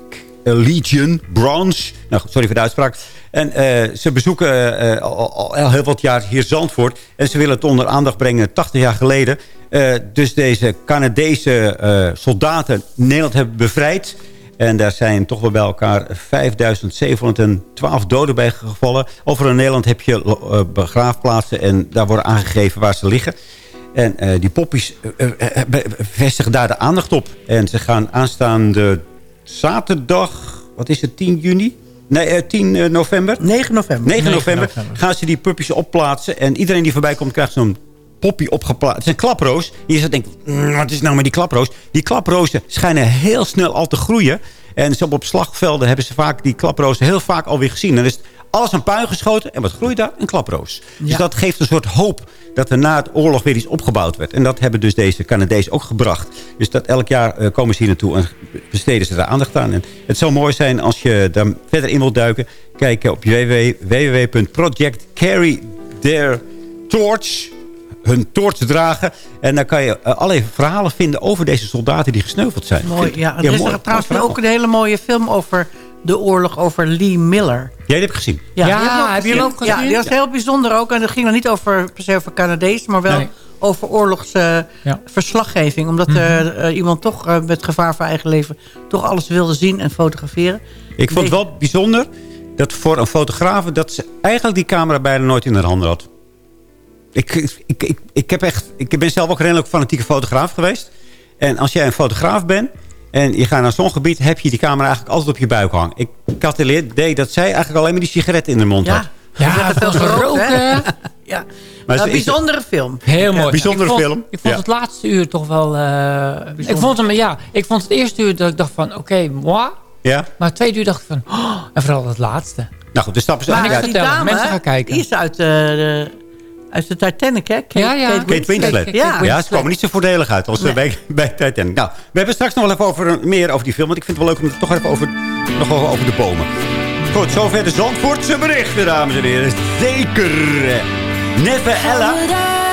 Legion Branch. Nou, goed, sorry voor de uitspraak. En eh, ze bezoeken eh, al, heel wat jaar hier Zandvoort. En ze willen het onder aandacht brengen 80 jaar geleden. Eh, dus deze Canadese soldaten Nederland hebben bevrijd. En daar zijn toch wel bij elkaar 5712 doden bij gevallen. Over in Nederland heb je begraafplaatsen en daar worden aangegeven waar ze liggen. En die poppies vestigen daar de aandacht op. En ze gaan aanstaande zaterdag, wat is het, 10 juni? Nee, eh, 10 eh, november? 9 november. 9 november, november. gaan ze die puppies opplaatsen. En iedereen die voorbij komt krijgt zo'n poppy opgeplaatst. Het is een klaproos. Je zou denken, "Mm, wat is nou met die klaproos? Die klaprozen schijnen heel snel al te groeien. En zo op slagvelden hebben ze vaak die klaprozen heel vaak alweer gezien. Dan is alles aan puin geschoten. En wat groeit daar? Een klaproos. Dus dat geeft een soort hoop dat er na het oorlog weer iets opgebouwd werd. En dat hebben dus deze Canadezen ook gebracht. Dus dat elk jaar eh, komen ze hier naartoe en besteden ze daar aandacht aan. En het zou mooi zijn als je daar verder in wilt duiken. Kijk op www.projectcarrytheirtorch hun toorts dragen. En dan kan je uh, allerlei verhalen vinden over deze soldaten die gesneuveld zijn. Mooi, ja. Er is er trouwens ook een hele mooie film over de oorlog over Lee Miller. Jij die hebt gezien? Ja, Ja, die heb je hem ook gezien? Ja, die was heel bijzonder ook. En dat ging dan niet over, per se over Canadees, maar wel Nee. over oorlogsverslaggeving. omdat er uh, iemand toch uh, met gevaar voor eigen leven toch alles wilde zien en fotograferen. Ik vond het wel bijzonder dat voor een fotograaf dat ze eigenlijk die camera bijna nooit in haar handen had. Ik, ik, ik, ik, heb echt, ik ben zelf ook redelijk fanatieke fotograaf geweest. En als jij een fotograaf bent en je gaat naar zo'n gebied... heb je die camera eigenlijk altijd op je buik hangen. Ik, het idee dat zij eigenlijk alleen maar die sigaret in de mond ja. had. Ja, veel gerookt, hè? ja. Maar een bijzondere film. Heel mooi. Ja, bijzondere ik vond, film. Ik vond ja. het laatste uur toch wel... Uh, ik vond hem, ja, ik vond het eerste uur dat ik dacht van, oké, okay, moi. Ja. Maar het tweede uur dacht ik van, oh, en vooral het laatste. Nou goed, de stappen ze Maar uit. die dame, mensen gaan kijken. Die is uit uh, de uit de Titanic, hè? Kate, ja, ja. Kate Winslet. Kate Winslet. Ja. ja, ze komen niet zo voordelig uit als nee. bij, bij Titanic. Nou, we hebben straks nog wel even over, meer over die film. Want ik vind het wel leuk om het toch even over, nog over, over de bomen. Goed, zover de Zandvoortse berichten, dames en heren. Zeker. Neve Ella.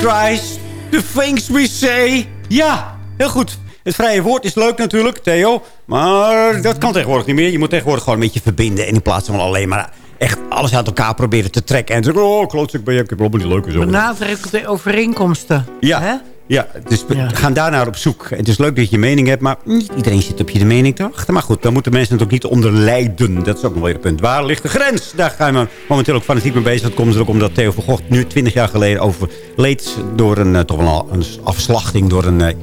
Christ. The things we say. Ja, heel goed. Het vrije woord is leuk natuurlijk, Theo. Maar dat kan tegenwoordig niet meer. Je moet tegenwoordig gewoon een beetje verbinden. En in plaats van alleen maar echt alles uit elkaar proberen te trekken. En zeggen, oh, klootzak ben je, ik heb helemaal niet leuk. Benadruk de overeenkomsten. Ja, ja dus we gaan daar naar op zoek. Het is leuk dat je je mening hebt, maar niet iedereen zit op je mening te wachten. Maar goed, dan moeten mensen het ook niet onder lijden. Dat is ook nog weer een punt. Waar ligt de grens? Daar gaan we momenteel ook fanatiek mee bezig. Dat komt er ook omdat Theo van Gogh nu 20 jaar geleden overleed door een, eh, toch wel een afslachting door een, eh,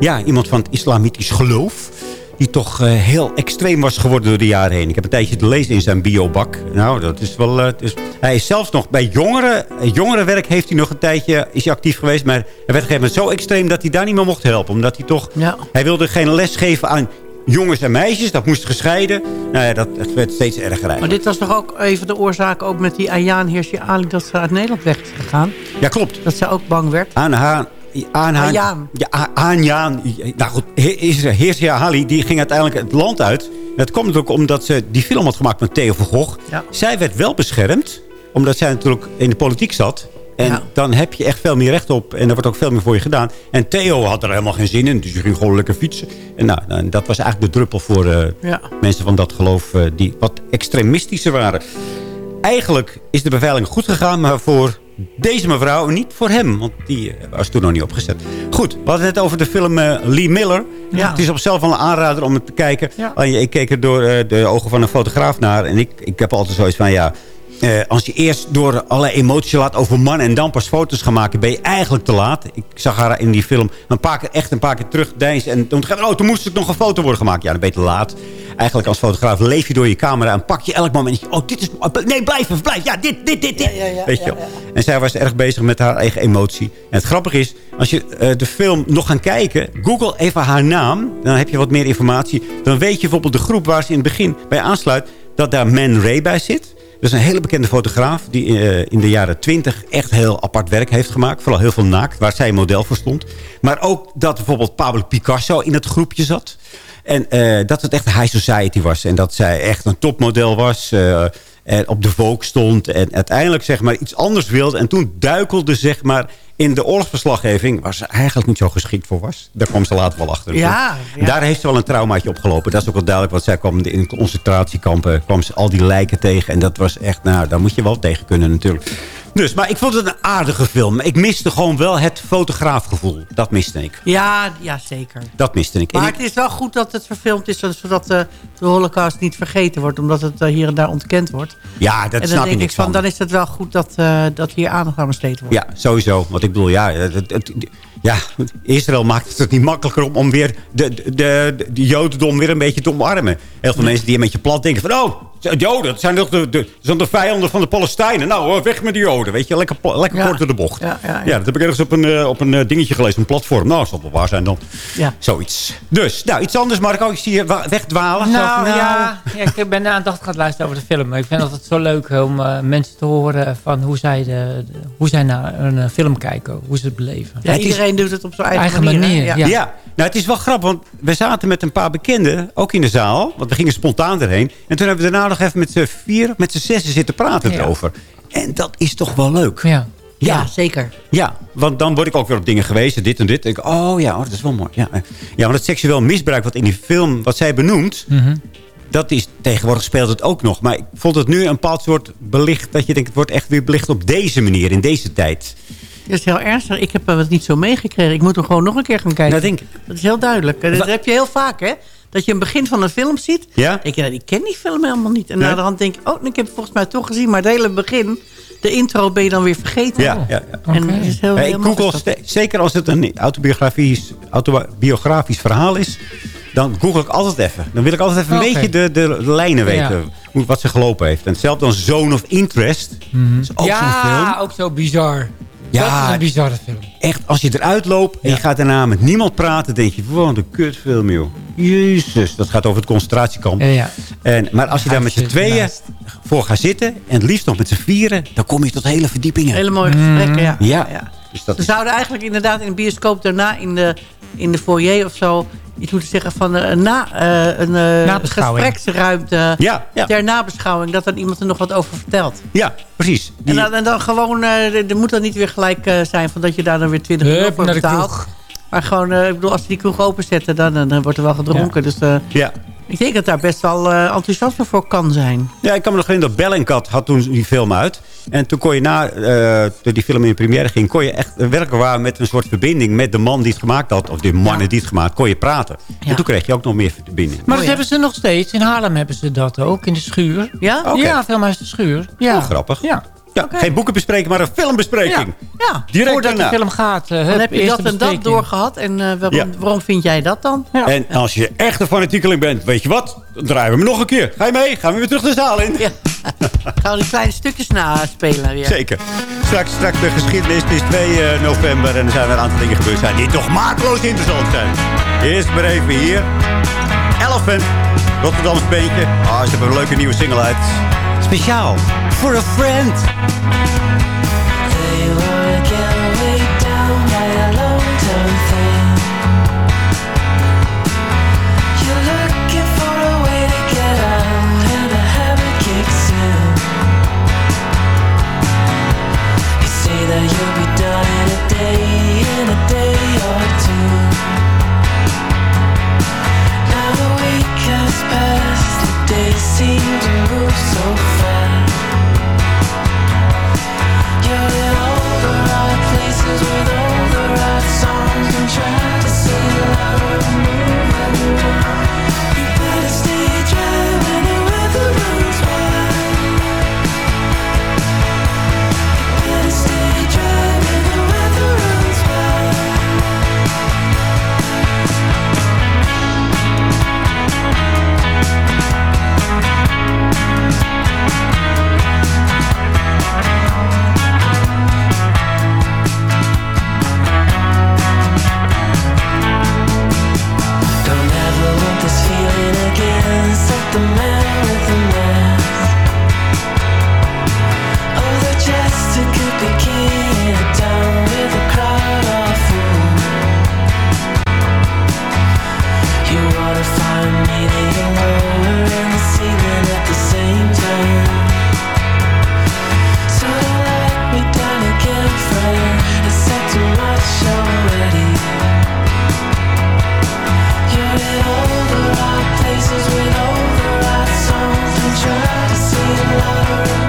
ja, iemand van het islamitisch geloof. Die toch eh, heel extreem was geworden door de jaren heen. Ik heb een tijdje te lezen in zijn biobak. Nou, dat is wel... eh, hij is zelfs nog bij jongeren, jongerenwerk heeft hij nog een tijdje is hij actief geweest. Maar hij werd op een gegeven moment zo extreem dat hij daar niet meer mocht helpen. Omdat hij toch... Hij wilde geen les geven aan jongens en meisjes. Dat moest gescheiden. Nou ja, dat werd steeds erger Maar dit was toch ook even de oorzaak ook met die Ayaan Hirsi Ali... dat ze uit Nederland weg is gegaan? Ja, klopt. Dat ze ook bang werd? Aan haar... Aan haar, Ayaan. Ja, Aanjaan. Nou goed, Heersia Hali die ging uiteindelijk het land uit. Dat komt ook omdat ze die film had gemaakt met Theo van Gogh. Zij werd wel beschermd, omdat zij natuurlijk in de politiek zat. En dan heb je echt veel meer recht op. En er wordt ook veel meer voor je gedaan. En Theo had er helemaal geen zin in. Dus je ging gewoon lekker fietsen. En nou, nou, dat was eigenlijk de druppel voor eh, Ja. mensen van dat geloof... eh, die wat extremistischer waren. Eigenlijk is de beveiliging goed gegaan. Maar voor deze mevrouw niet voor hem. Want die eh, was toen nog niet opgezet. Goed, we hadden het net over de film eh, Lee Miller. Ja. Het is op zichzelf wel een aanrader om het te kijken. Alleen, Ik keek er door eh, de ogen van een fotograaf naar. En ik, ik heb altijd zoiets van... ja. Eh, als je eerst door alle emoties laat over mannen en dan pas foto's gaan maken, ben je eigenlijk te laat. Ik zag haar in die film een paar keer echt een paar keer terugdeinzen. En toen, oh, toen moest er nog een foto worden gemaakt. Ja, dan ben je te laat. Eigenlijk als fotograaf leef je door je camera en pak je elk moment. Oh, dit is. Nee, blijf even, blijf. Ja, dit, dit, dit, dit. Weet je wel. En zij was erg bezig met haar eigen emotie. En het grappige is, als je eh, de film nog gaat kijken... Google even haar naam, dan heb je wat meer informatie. Dan weet je bijvoorbeeld de groep waar ze in het begin bij aansluit... dat daar Man Ray bij zit. Dat is een hele bekende fotograaf die eh, in de jaren 20 echt heel apart werk heeft gemaakt. Vooral heel veel naakt, waar zij model voor stond. Maar ook dat bijvoorbeeld Pablo Picasso in het groepje zat. En eh, dat het echt high society was. En dat zij echt een topmodel was. eh, en op de Vogue stond. En uiteindelijk zeg maar iets anders wilde. En toen duikelde zeg maar in de oorlogsverslaggeving... waar ze eigenlijk niet zo geschikt voor was. Daar kwam ze later wel achter. Ja, ja. Daar heeft ze wel een traumaatje opgelopen. Dat is ook wel duidelijk. Want zij kwam in concentratiekampen. kwam ze al die lijken tegen. En dat was echt... Nou, daar moet je wel tegen kunnen natuurlijk. Dus, maar ik vond het een aardige film. Ik miste gewoon wel het fotograafgevoel. Dat miste ik. Ja, ja, zeker. Dat miste ik. Maar ik- het is wel goed dat het verfilmd is... zodat de, de holocaust niet vergeten wordt. Omdat het eh, hier en daar ontkend wordt. Ja, dat en dan snap denk ik van, van. dan is het wel goed dat, eh, dat hier aandacht aan besteed wordt. Ja, sowieso. Want ik bedoel, ja, het, het- het- ja Israël maakt het niet makkelijker om, om weer de, de, de, de jodendom weer een beetje te omarmen. Heel veel mensen die een beetje plat denken van... oh, joden, dat zijn toch de, de, dat zijn de vijanden van de Palestijnen. Nou, weg met die joden. Weet je, lekker, lekker Ja. kort door de bocht. Ja, ja, ja. dat heb ik ergens op een, eh, op een eh, dingetje gelezen, een platform. Nou, dat zal wel waar zijn dan. Ja. Zoiets. Dus, nou, iets anders, Marco. Ik zie je wa- wegdwalen. Nou, van, ja, ja, ik ben aandachtig gaan luisteren over de film. Ik vind het altijd zo leuk om eh, mensen te horen van hoe zij, de, de- hoe zij naar een film kijken. Hoe ze het beleven. Ja, iedereen doet het op zijn eigen, Eigen manier. manier, ja. Nou het is wel grappig, want we zaten met een paar bekenden, ook in de zaal. Want we gingen spontaan erheen. En toen hebben we daarna nog even met z'n vier, met z'n zessen zitten praten Ja. erover. En dat is toch wel leuk. Ja. Ja, zeker. Ja, want dan word ik ook weer op dingen gewezen, dit en dit. En ik, oh ja, oh, dat is wel mooi. Ja, eh. ja want het seksueel misbruik wat in die film, wat zij benoemt... Mhm. dat is, tegenwoordig speelt het ook nog. Maar ik vond het nu een bepaald soort belicht... dat je denkt, het wordt echt weer belicht op deze manier, in deze tijd. Dat is heel ernstig. Ik heb het niet zo meegekregen. Ik moet hem gewoon nog een keer gaan kijken. Dat denk ik. Dat is heel duidelijk. En Dat heb je heel vaak, hè? Dat je een begin van een film ziet. Ja? nou, ik ken die film helemaal niet. En Nee? na de hand denk ik, oh, ik heb het volgens mij toch gezien. Maar het hele begin, de intro, ben je dan weer vergeten. Ja, ja, ja. En het is heel, Ja, ik google zeker als het een autobiografisch, autobiografisch verhaal is... dan google ik altijd even. Dan wil ik altijd even een beetje de, de, de lijnen weten. Wat ze gelopen heeft. En hetzelfde dan Zone of Interest. Dat is ook zo'n ja, film. ook zo bizar. Ja. Dat is een bizarre film. Echt, als je eruit loopt en je gaat daarna met niemand praten... denk je, wat een kutfilm, joh. Jezus, dat gaat over het concentratiekamp. Ja, ja. En, maar als je daar met z'n zit tweeën voor gaat zitten... en het liefst nog met z'n vieren... dan kom je tot hele verdiepingen. Hele mooie gesprekken, ja. Ja. Dus dat Ze is, zouden eigenlijk inderdaad in de bioscoop daarna in de, in de foyer of zo... iets moeten zeggen van eh, na, eh, een eh, gespreksruimte Ja, ja. ter nabeschouwing. Dat dan iemand er nog wat over vertelt. Ja, precies. En Die- dan, en dan gewoon, eh, er moet dan niet weer gelijk eh, zijn van dat je daar dan weer 20 euro voor betaalt. Maar gewoon, eh, ik bedoel, als ze die kroeg openzetten, dan, dan, dan wordt er wel gedronken. Dus eh, ja. Ik denk dat daar best wel eh, enthousiasme voor kan zijn. Ja, ik kan me nog herinneren dat Bellingcat had toen die film uit. En toen kon je na, eh, toen die film in première ging... kon je echt werkelijk waar met een soort verbinding... met de man die het gemaakt had, of de mannen die het gemaakt kon je praten. En toen kreeg je ook nog meer verbinding. Maar dat hebben ze nog steeds. In Haarlem hebben ze dat ook, in de schuur. Ja? Oké. Ja, Filmhuis de Schuur. Ja. Oh, grappig. Ja. Ja, Geen boeken bespreken, maar een filmbespreking. Ja, Direct Voordat daarna. de film gaat. eh, dan hup, heb je dat en dat doorgehad. En eh, waarom, Ja. waarom vind jij dat dan? En als je echt een fanatiekeling bent, weet je wat? Dan draaien we hem nog een keer. Ga je mee? Gaan we weer terug de zaal in? Ja. Gaan we die kleine stukjes naspelen weer. Zeker. Straks, straks de geschiedenis. Het is 2 eh, november en er zijn weer een aantal dingen gebeurd zijn die toch maakloos interessant zijn. Eerst maar even hier. Elephant. Rotterdams beentje. Ah, ze hebben een leuke nieuwe single uit. Speciaal. For a friend. For a way to get out, and the habit kicks in. You say that you'll be done in a day, in a day or two. Now the week has passed, the days seem to move so fast. Find meaning in lower and the ceiling at the same time. Lord.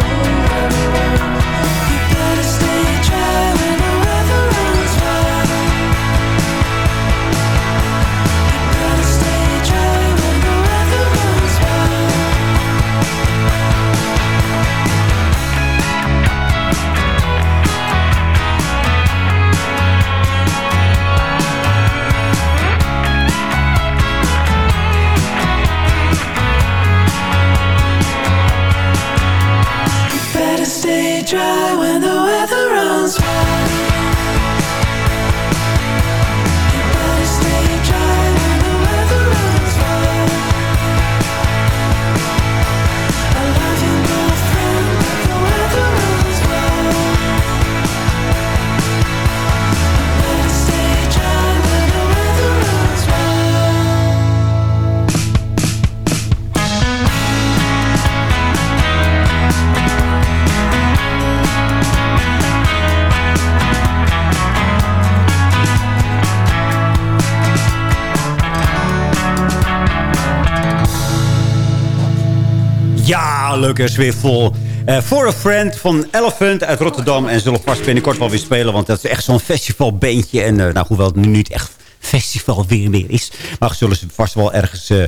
En sfeervol. Eh For a Friend van Elephant uit Rotterdam. En zullen vast binnenkort wel weer spelen. Want dat is echt zo'n festivalbeentje. En eh, nou, hoewel het nu niet echt festival weer meer is. Maar zullen ze vast wel ergens eh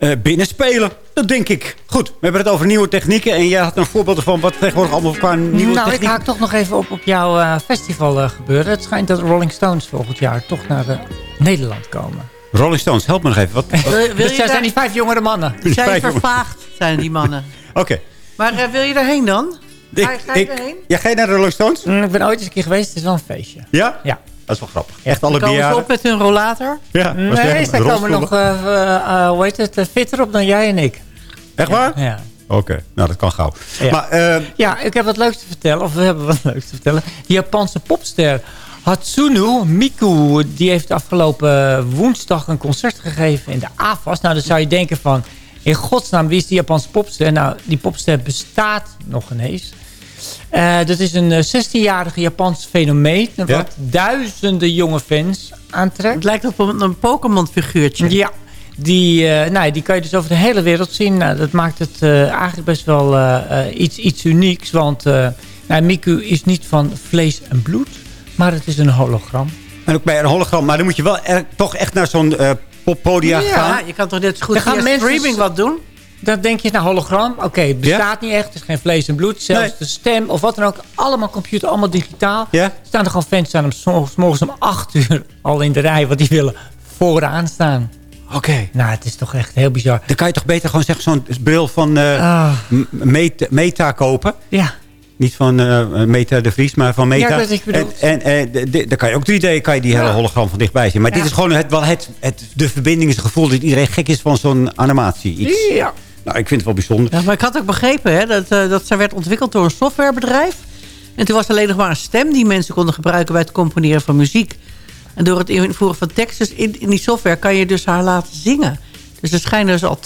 eh, binnen spelen. Dat denk ik. Goed, we hebben het over nieuwe technieken. En jij had een voorbeeld van wat tegenwoordig allemaal qua nieuwe nou, ik technieken... haak toch nog even op, op jouw eh, festival gebeuren. Het schijnt dat Rolling Stones volgend jaar toch naar Nederland komen. Rolling Stones, help me nog even. Wat, wat- Wil, wil Dus zijn die vijf jongere mannen. zijn vervaagd, zijn die mannen. Oké. Maar eh, wil je daarheen dan? Ik- Ga, ga je ik- daarheen? Ja, ga je naar de Rolling Stones? Mm, Ik ben ooit eens een keer geweest, het is wel een feestje. Ja? Ja. Dat is wel grappig. Echt alle Komen ze op met hun rollator? Ja, Nee, zij komen rolstoelen. nog, eh, eh, hoe heet het, fitter op dan jij en ik. Echt waar? Ja. Oké, nou dat kan gauw. Ja. Maar eh, Ja, ik heb wat leuks te vertellen. Of we hebben wat leuks te vertellen. Die Japanse popster Hatsune Miku, die heeft afgelopen woensdag een concert gegeven in de AFAS. Nou, dan zou je denken van, in godsnaam, wie is die Japanse popster? Nou, die popster bestaat nog ineens. Eh, dat is een eh, 16-jarige Japans fenomeen... wat duizenden jonge fans aantrekt. Het lijkt op een, een Pokémon-figuurtje. Ja, die, eh, nou, die kan je dus over de hele wereld zien. Nou, dat maakt het eh, eigenlijk best wel eh, eh, iets, iets unieks. Want eh, nou, Miku is niet van vlees en bloed, maar het is een hologram. En ook bij een hologram. Maar dan moet je wel er- toch echt naar zo'n eh, poppodia Ja, gaan. je kan toch net zo goed gaan via mensen- streaming wat doen? Dan denk je, nou, hologram, oké, het bestaat niet echt. Het is geen vlees en bloed. Zelfs Nee. de stem of wat dan ook. Allemaal computer, allemaal digitaal. Ja? Staan er gewoon fans staan om 's morgens- om 8 uur al in de rij. Want die willen vooraan staan. Oké. Nou, het is toch echt heel bizar. Dan kan je toch beter gewoon zeggen zo'n bril van eh, Ah. Meta, meta kopen. Ja. Niet van eh, Meta de Vries, maar van Meta. Ja, ik wat je bedoelt. en en eh, dan kan je ook 3D, kan je die hele Ja. hologram van dichtbij zien. Maar dit is gewoon het, wel het, het, de verbinding, is het gevoel dat iedereen gek is van zo'n animatie. Iets. Ja. Nou, ik vind het wel bijzonder. Ja, maar ik had ook begrepen hè, dat, eh, dat zij werd ontwikkeld door een softwarebedrijf. En toen was alleen nog maar een stem die mensen konden gebruiken bij het componeren van muziek. En door het invoeren van tekst dus in, in die software kan je dus haar laten zingen. Dus er schijnen dus al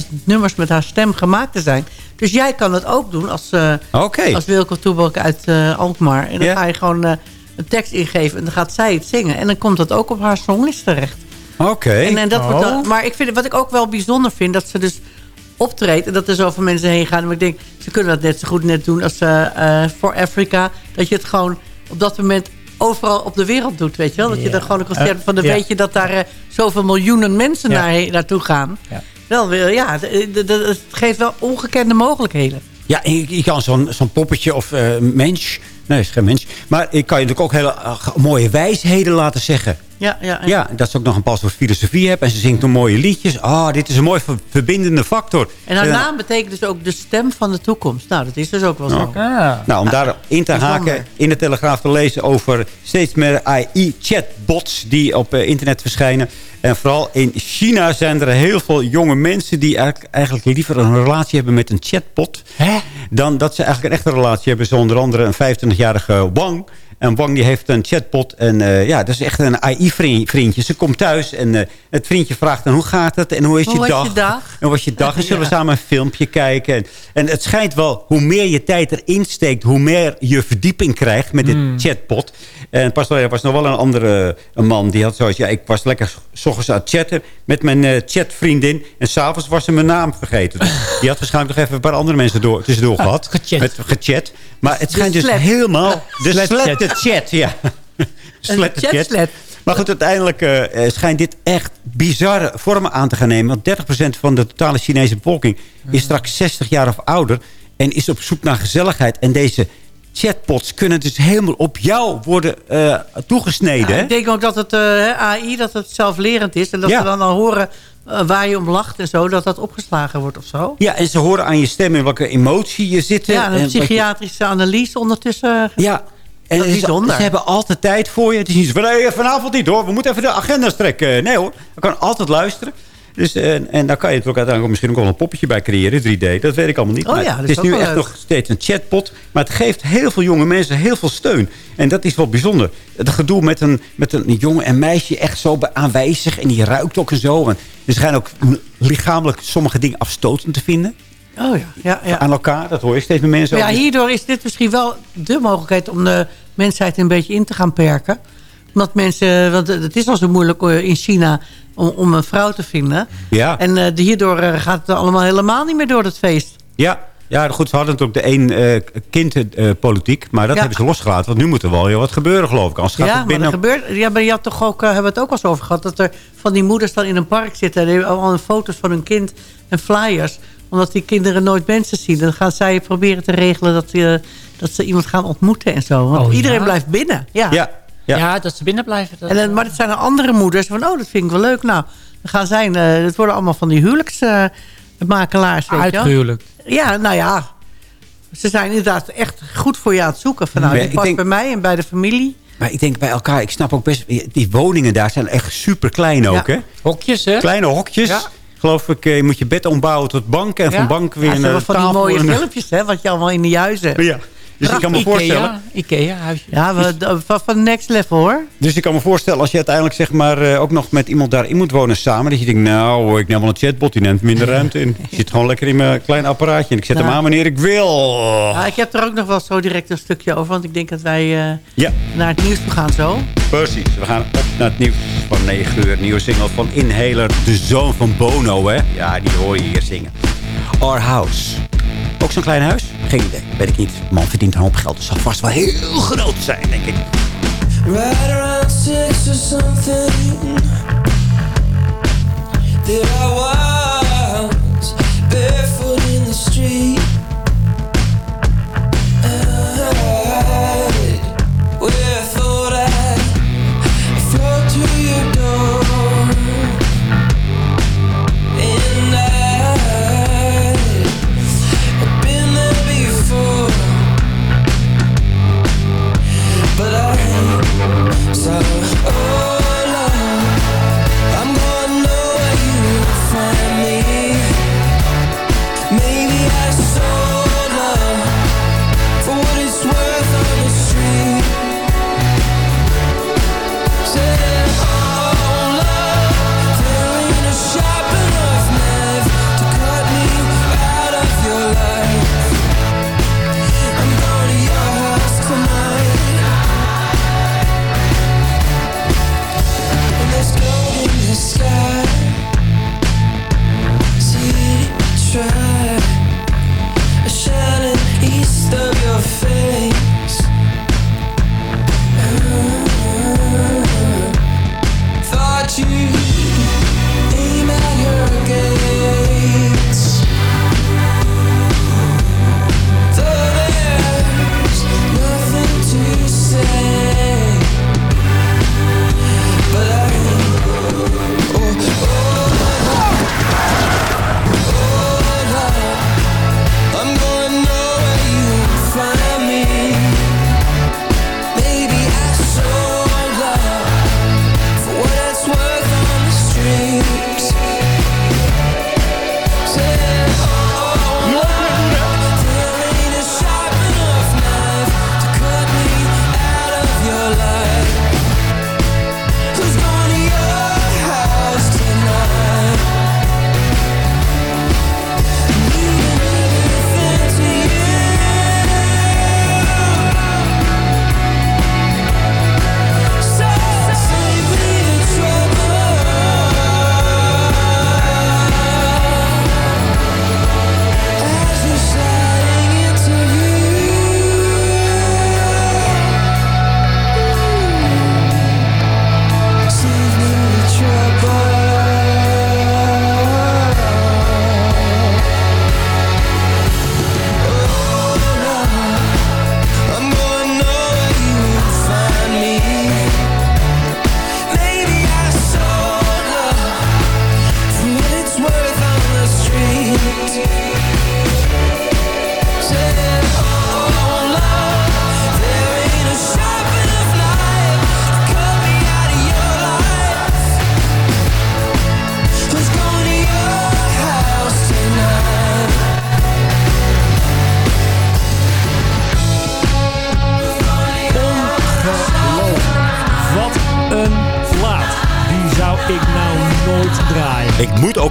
200.000 nummers met haar stem gemaakt te zijn. Dus jij kan het ook doen als, eh Oké. als Wilco Toebak uit eh, Alkmaar. En dan ga je gewoon eh, een tekst ingeven en dan gaat zij het zingen. En dan komt dat ook op haar songlist terecht. Oké. En, en dat wordt Oh. dan, maar ik vind, wat ik ook wel bijzonder vind, dat ze dus optreedt en dat er zoveel mensen heen gaan. Maar ik denk, ze kunnen dat net zo goed net doen als eh voor Afrika. Dat je het gewoon op dat moment overal op de wereld doet, weet je wel? Dat je er gewoon een concert van, dan weet je dat daar zoveel miljoenen mensen naar, naartoe gaan. Ja. Wel, wel, ja, het geeft wel ongekende mogelijkheden. Ja, je, kan zo'n zo'n poppetje of eh, mens... Nee, is geen mens. Maar ik kan je natuurlijk ook hele eh, mooie wijsheden laten zeggen. Ja, ja, Ja, dat ze ook nog een pas voor filosofie hebben. En ze zingt nog mooie liedjes. Ah, dit is een mooi ver- verbindende factor. En haar naam betekent dus ook de stem van de toekomst. Nou, dat is dus ook wel zo. Ah. Nou, om daarin te bijzonder. haken, in de Telegraaf te lezen over steeds meer AI-chatbots die op eh, internet verschijnen. En vooral in China zijn er heel veel jonge mensen die eigenlijk, liever een relatie hebben met een chatbot. Hè? Dan dat ze eigenlijk een echte relatie hebben. Zo onder andere een 25-jarige Wang. En Wang die heeft een chatbot. En eh, ja, dat is echt een AI-vriendje. Ze komt thuis en eh, het vriendje vraagt dan hoe gaat het? En hoe is je dag? je dag? En hoe was je dag? En zullen we samen een filmpje kijken? En, en het schijnt wel, hoe meer je tijd erin steekt... hoe meer je verdieping krijgt met dit chatbot. En pas er was nog wel een andere een man. Die had zoiets, ja, ik was lekker s ochtends aan het chatten... met mijn eh, chatvriendin. En s'avonds was ze mijn naam vergeten. Dus die had waarschijnlijk nog even een paar andere mensen door, tussendoor gehad. gechat. Met, gechat. Maar het schijnt dus helemaal... De Slet slet chat. ja. Slet de chat. Maar goed, uiteindelijk eh, eh, schijnt dit echt bizarre vormen aan te gaan nemen. Want 30% van de totale Chinese bevolking is straks 60 jaar of ouder. En is op zoek naar gezelligheid. En deze chatbots kunnen dus helemaal op jou worden eh, toegesneden. Ja, ik denk ook dat het eh, AI, dat het zelflerend is. En dat Ja. ze dan al horen eh, waar je om lacht en zo. Dat dat opgeslagen wordt of zo. Ja, en ze horen aan je stem in welke emotie je zit. Ja, en een je- psychiatrische analyse ondertussen. Ja. En Dat is ze- bijzonder. Ze hebben altijd tijd voor je. Het is niet zo van, vanavond niet hoor. We moeten even de agenda strekken. Nee hoor, je kan altijd luisteren. Dus, en, en daar kan je het ook uiteindelijk misschien ook wel een poppetje bij creëren, 3D. Dat weet ik allemaal niet. Oh ja, het is nu echt leuk. nog steeds een chatbot. Maar het geeft heel veel jonge mensen heel veel steun. En dat is wel bijzonder. Het gedoe met een, met een jongen en meisje echt zo aanwezig. En die ruikt ook en zo. En ze schijnen ook lichamelijk sommige dingen afstotend te vinden. Oh ja, ja, ja. Aan elkaar, dat hoor je steeds meer mensen Maar ja, hierdoor is dit misschien wel de mogelijkheid om de mensheid een beetje in te gaan perken. Omdat mensen, want het is al zo moeilijk in China om, om een vrouw te vinden. Ja. En eh, hierdoor eh, gaat het allemaal helemaal niet meer door het feest. Ja, ja goed, ze hadden natuurlijk de één eh kindpolitiek. maar dat Ja. hebben ze losgelaten. Want nu moet er wel heel wat gebeuren, geloof ik. Anders gaat Ja, het maar, binnen... er gebeurt, ja, maar je had toch ook, hebben we het ook wel eens over gehad... dat er van die moeders dan in een park zitten... en die hebben allemaal foto's van hun kind en flyers... omdat die kinderen nooit mensen zien. Dan gaan zij proberen te regelen dat, dat ze iemand gaan ontmoeten en zo. Want Oh, ja? iedereen blijft binnen. Ja. Ja, ja. Ja. dat ze binnen blijven. Dat, En, dan- maar het zijn er andere moeders van... oh, dat vind ik wel leuk. Nou, dan gaan zij... eh, het worden allemaal van die huwelijksmakelaars, weet je wel. Uitgehuwelijk. Ja, nou ja. Ze zijn inderdaad echt goed voor je aan het zoeken. Van, nou, die past denk- bij mij en bij de familie. Maar ik denk bij elkaar, ik snap ook best... Die woningen daar zijn echt super klein ook, Ja. hè? Hokjes, hè? Kleine hokjes. Ja. Geloof ik, eh, je moet je bed ombouwen tot bank. En Ja. van bank weer naar hebben de van die tafel. mooie filmpjes, hè, wat je allemaal in de juist hebt. Ja. Dus ik kan me Ikea, voorstellen... Ikea, huisje. Ja, we, de- van, van next level hoor. Dus ik kan me voorstellen, als je uiteindelijk zeg maar, eh, ook nog met iemand daarin moet wonen samen. Dat je denkt, nou, ik neem wel een chatbot, die neemt minder ruimte in. Ik zit gewoon lekker in mijn klein apparaatje en ik zet hem aan wanneer ik wil. Ja, ik heb er ook nog wel zo direct een stukje over. Want ik denk dat wij eh, Ja. naar het nieuws toe gaan zo. Precies, we gaan op naar het nieuws van 9 uur. Nieuwe single van Inhaler, de zoon van Bono, hè? Ja, die hoor je hier zingen. Our House. Ook zo'n klein huis? Geen idee, weet ik niet. Man verdient een hoop geld, dus zal vast wel heel groot zijn, denk ik. Right around six or something There I was Barefoot in the street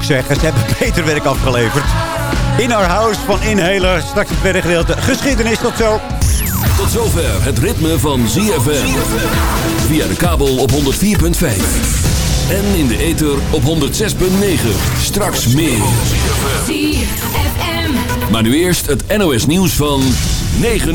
zeggen, ze hebben beter werk afgeleverd. In Our House van Inhaler. Straks het tweede gedeelte. Geschiedenis tot zo. Tot zover het ritme van ZFM. Via de kabel op 104.5. En in de ether op 106.9. Straks meer. Maar nu eerst het NOS nieuws van 9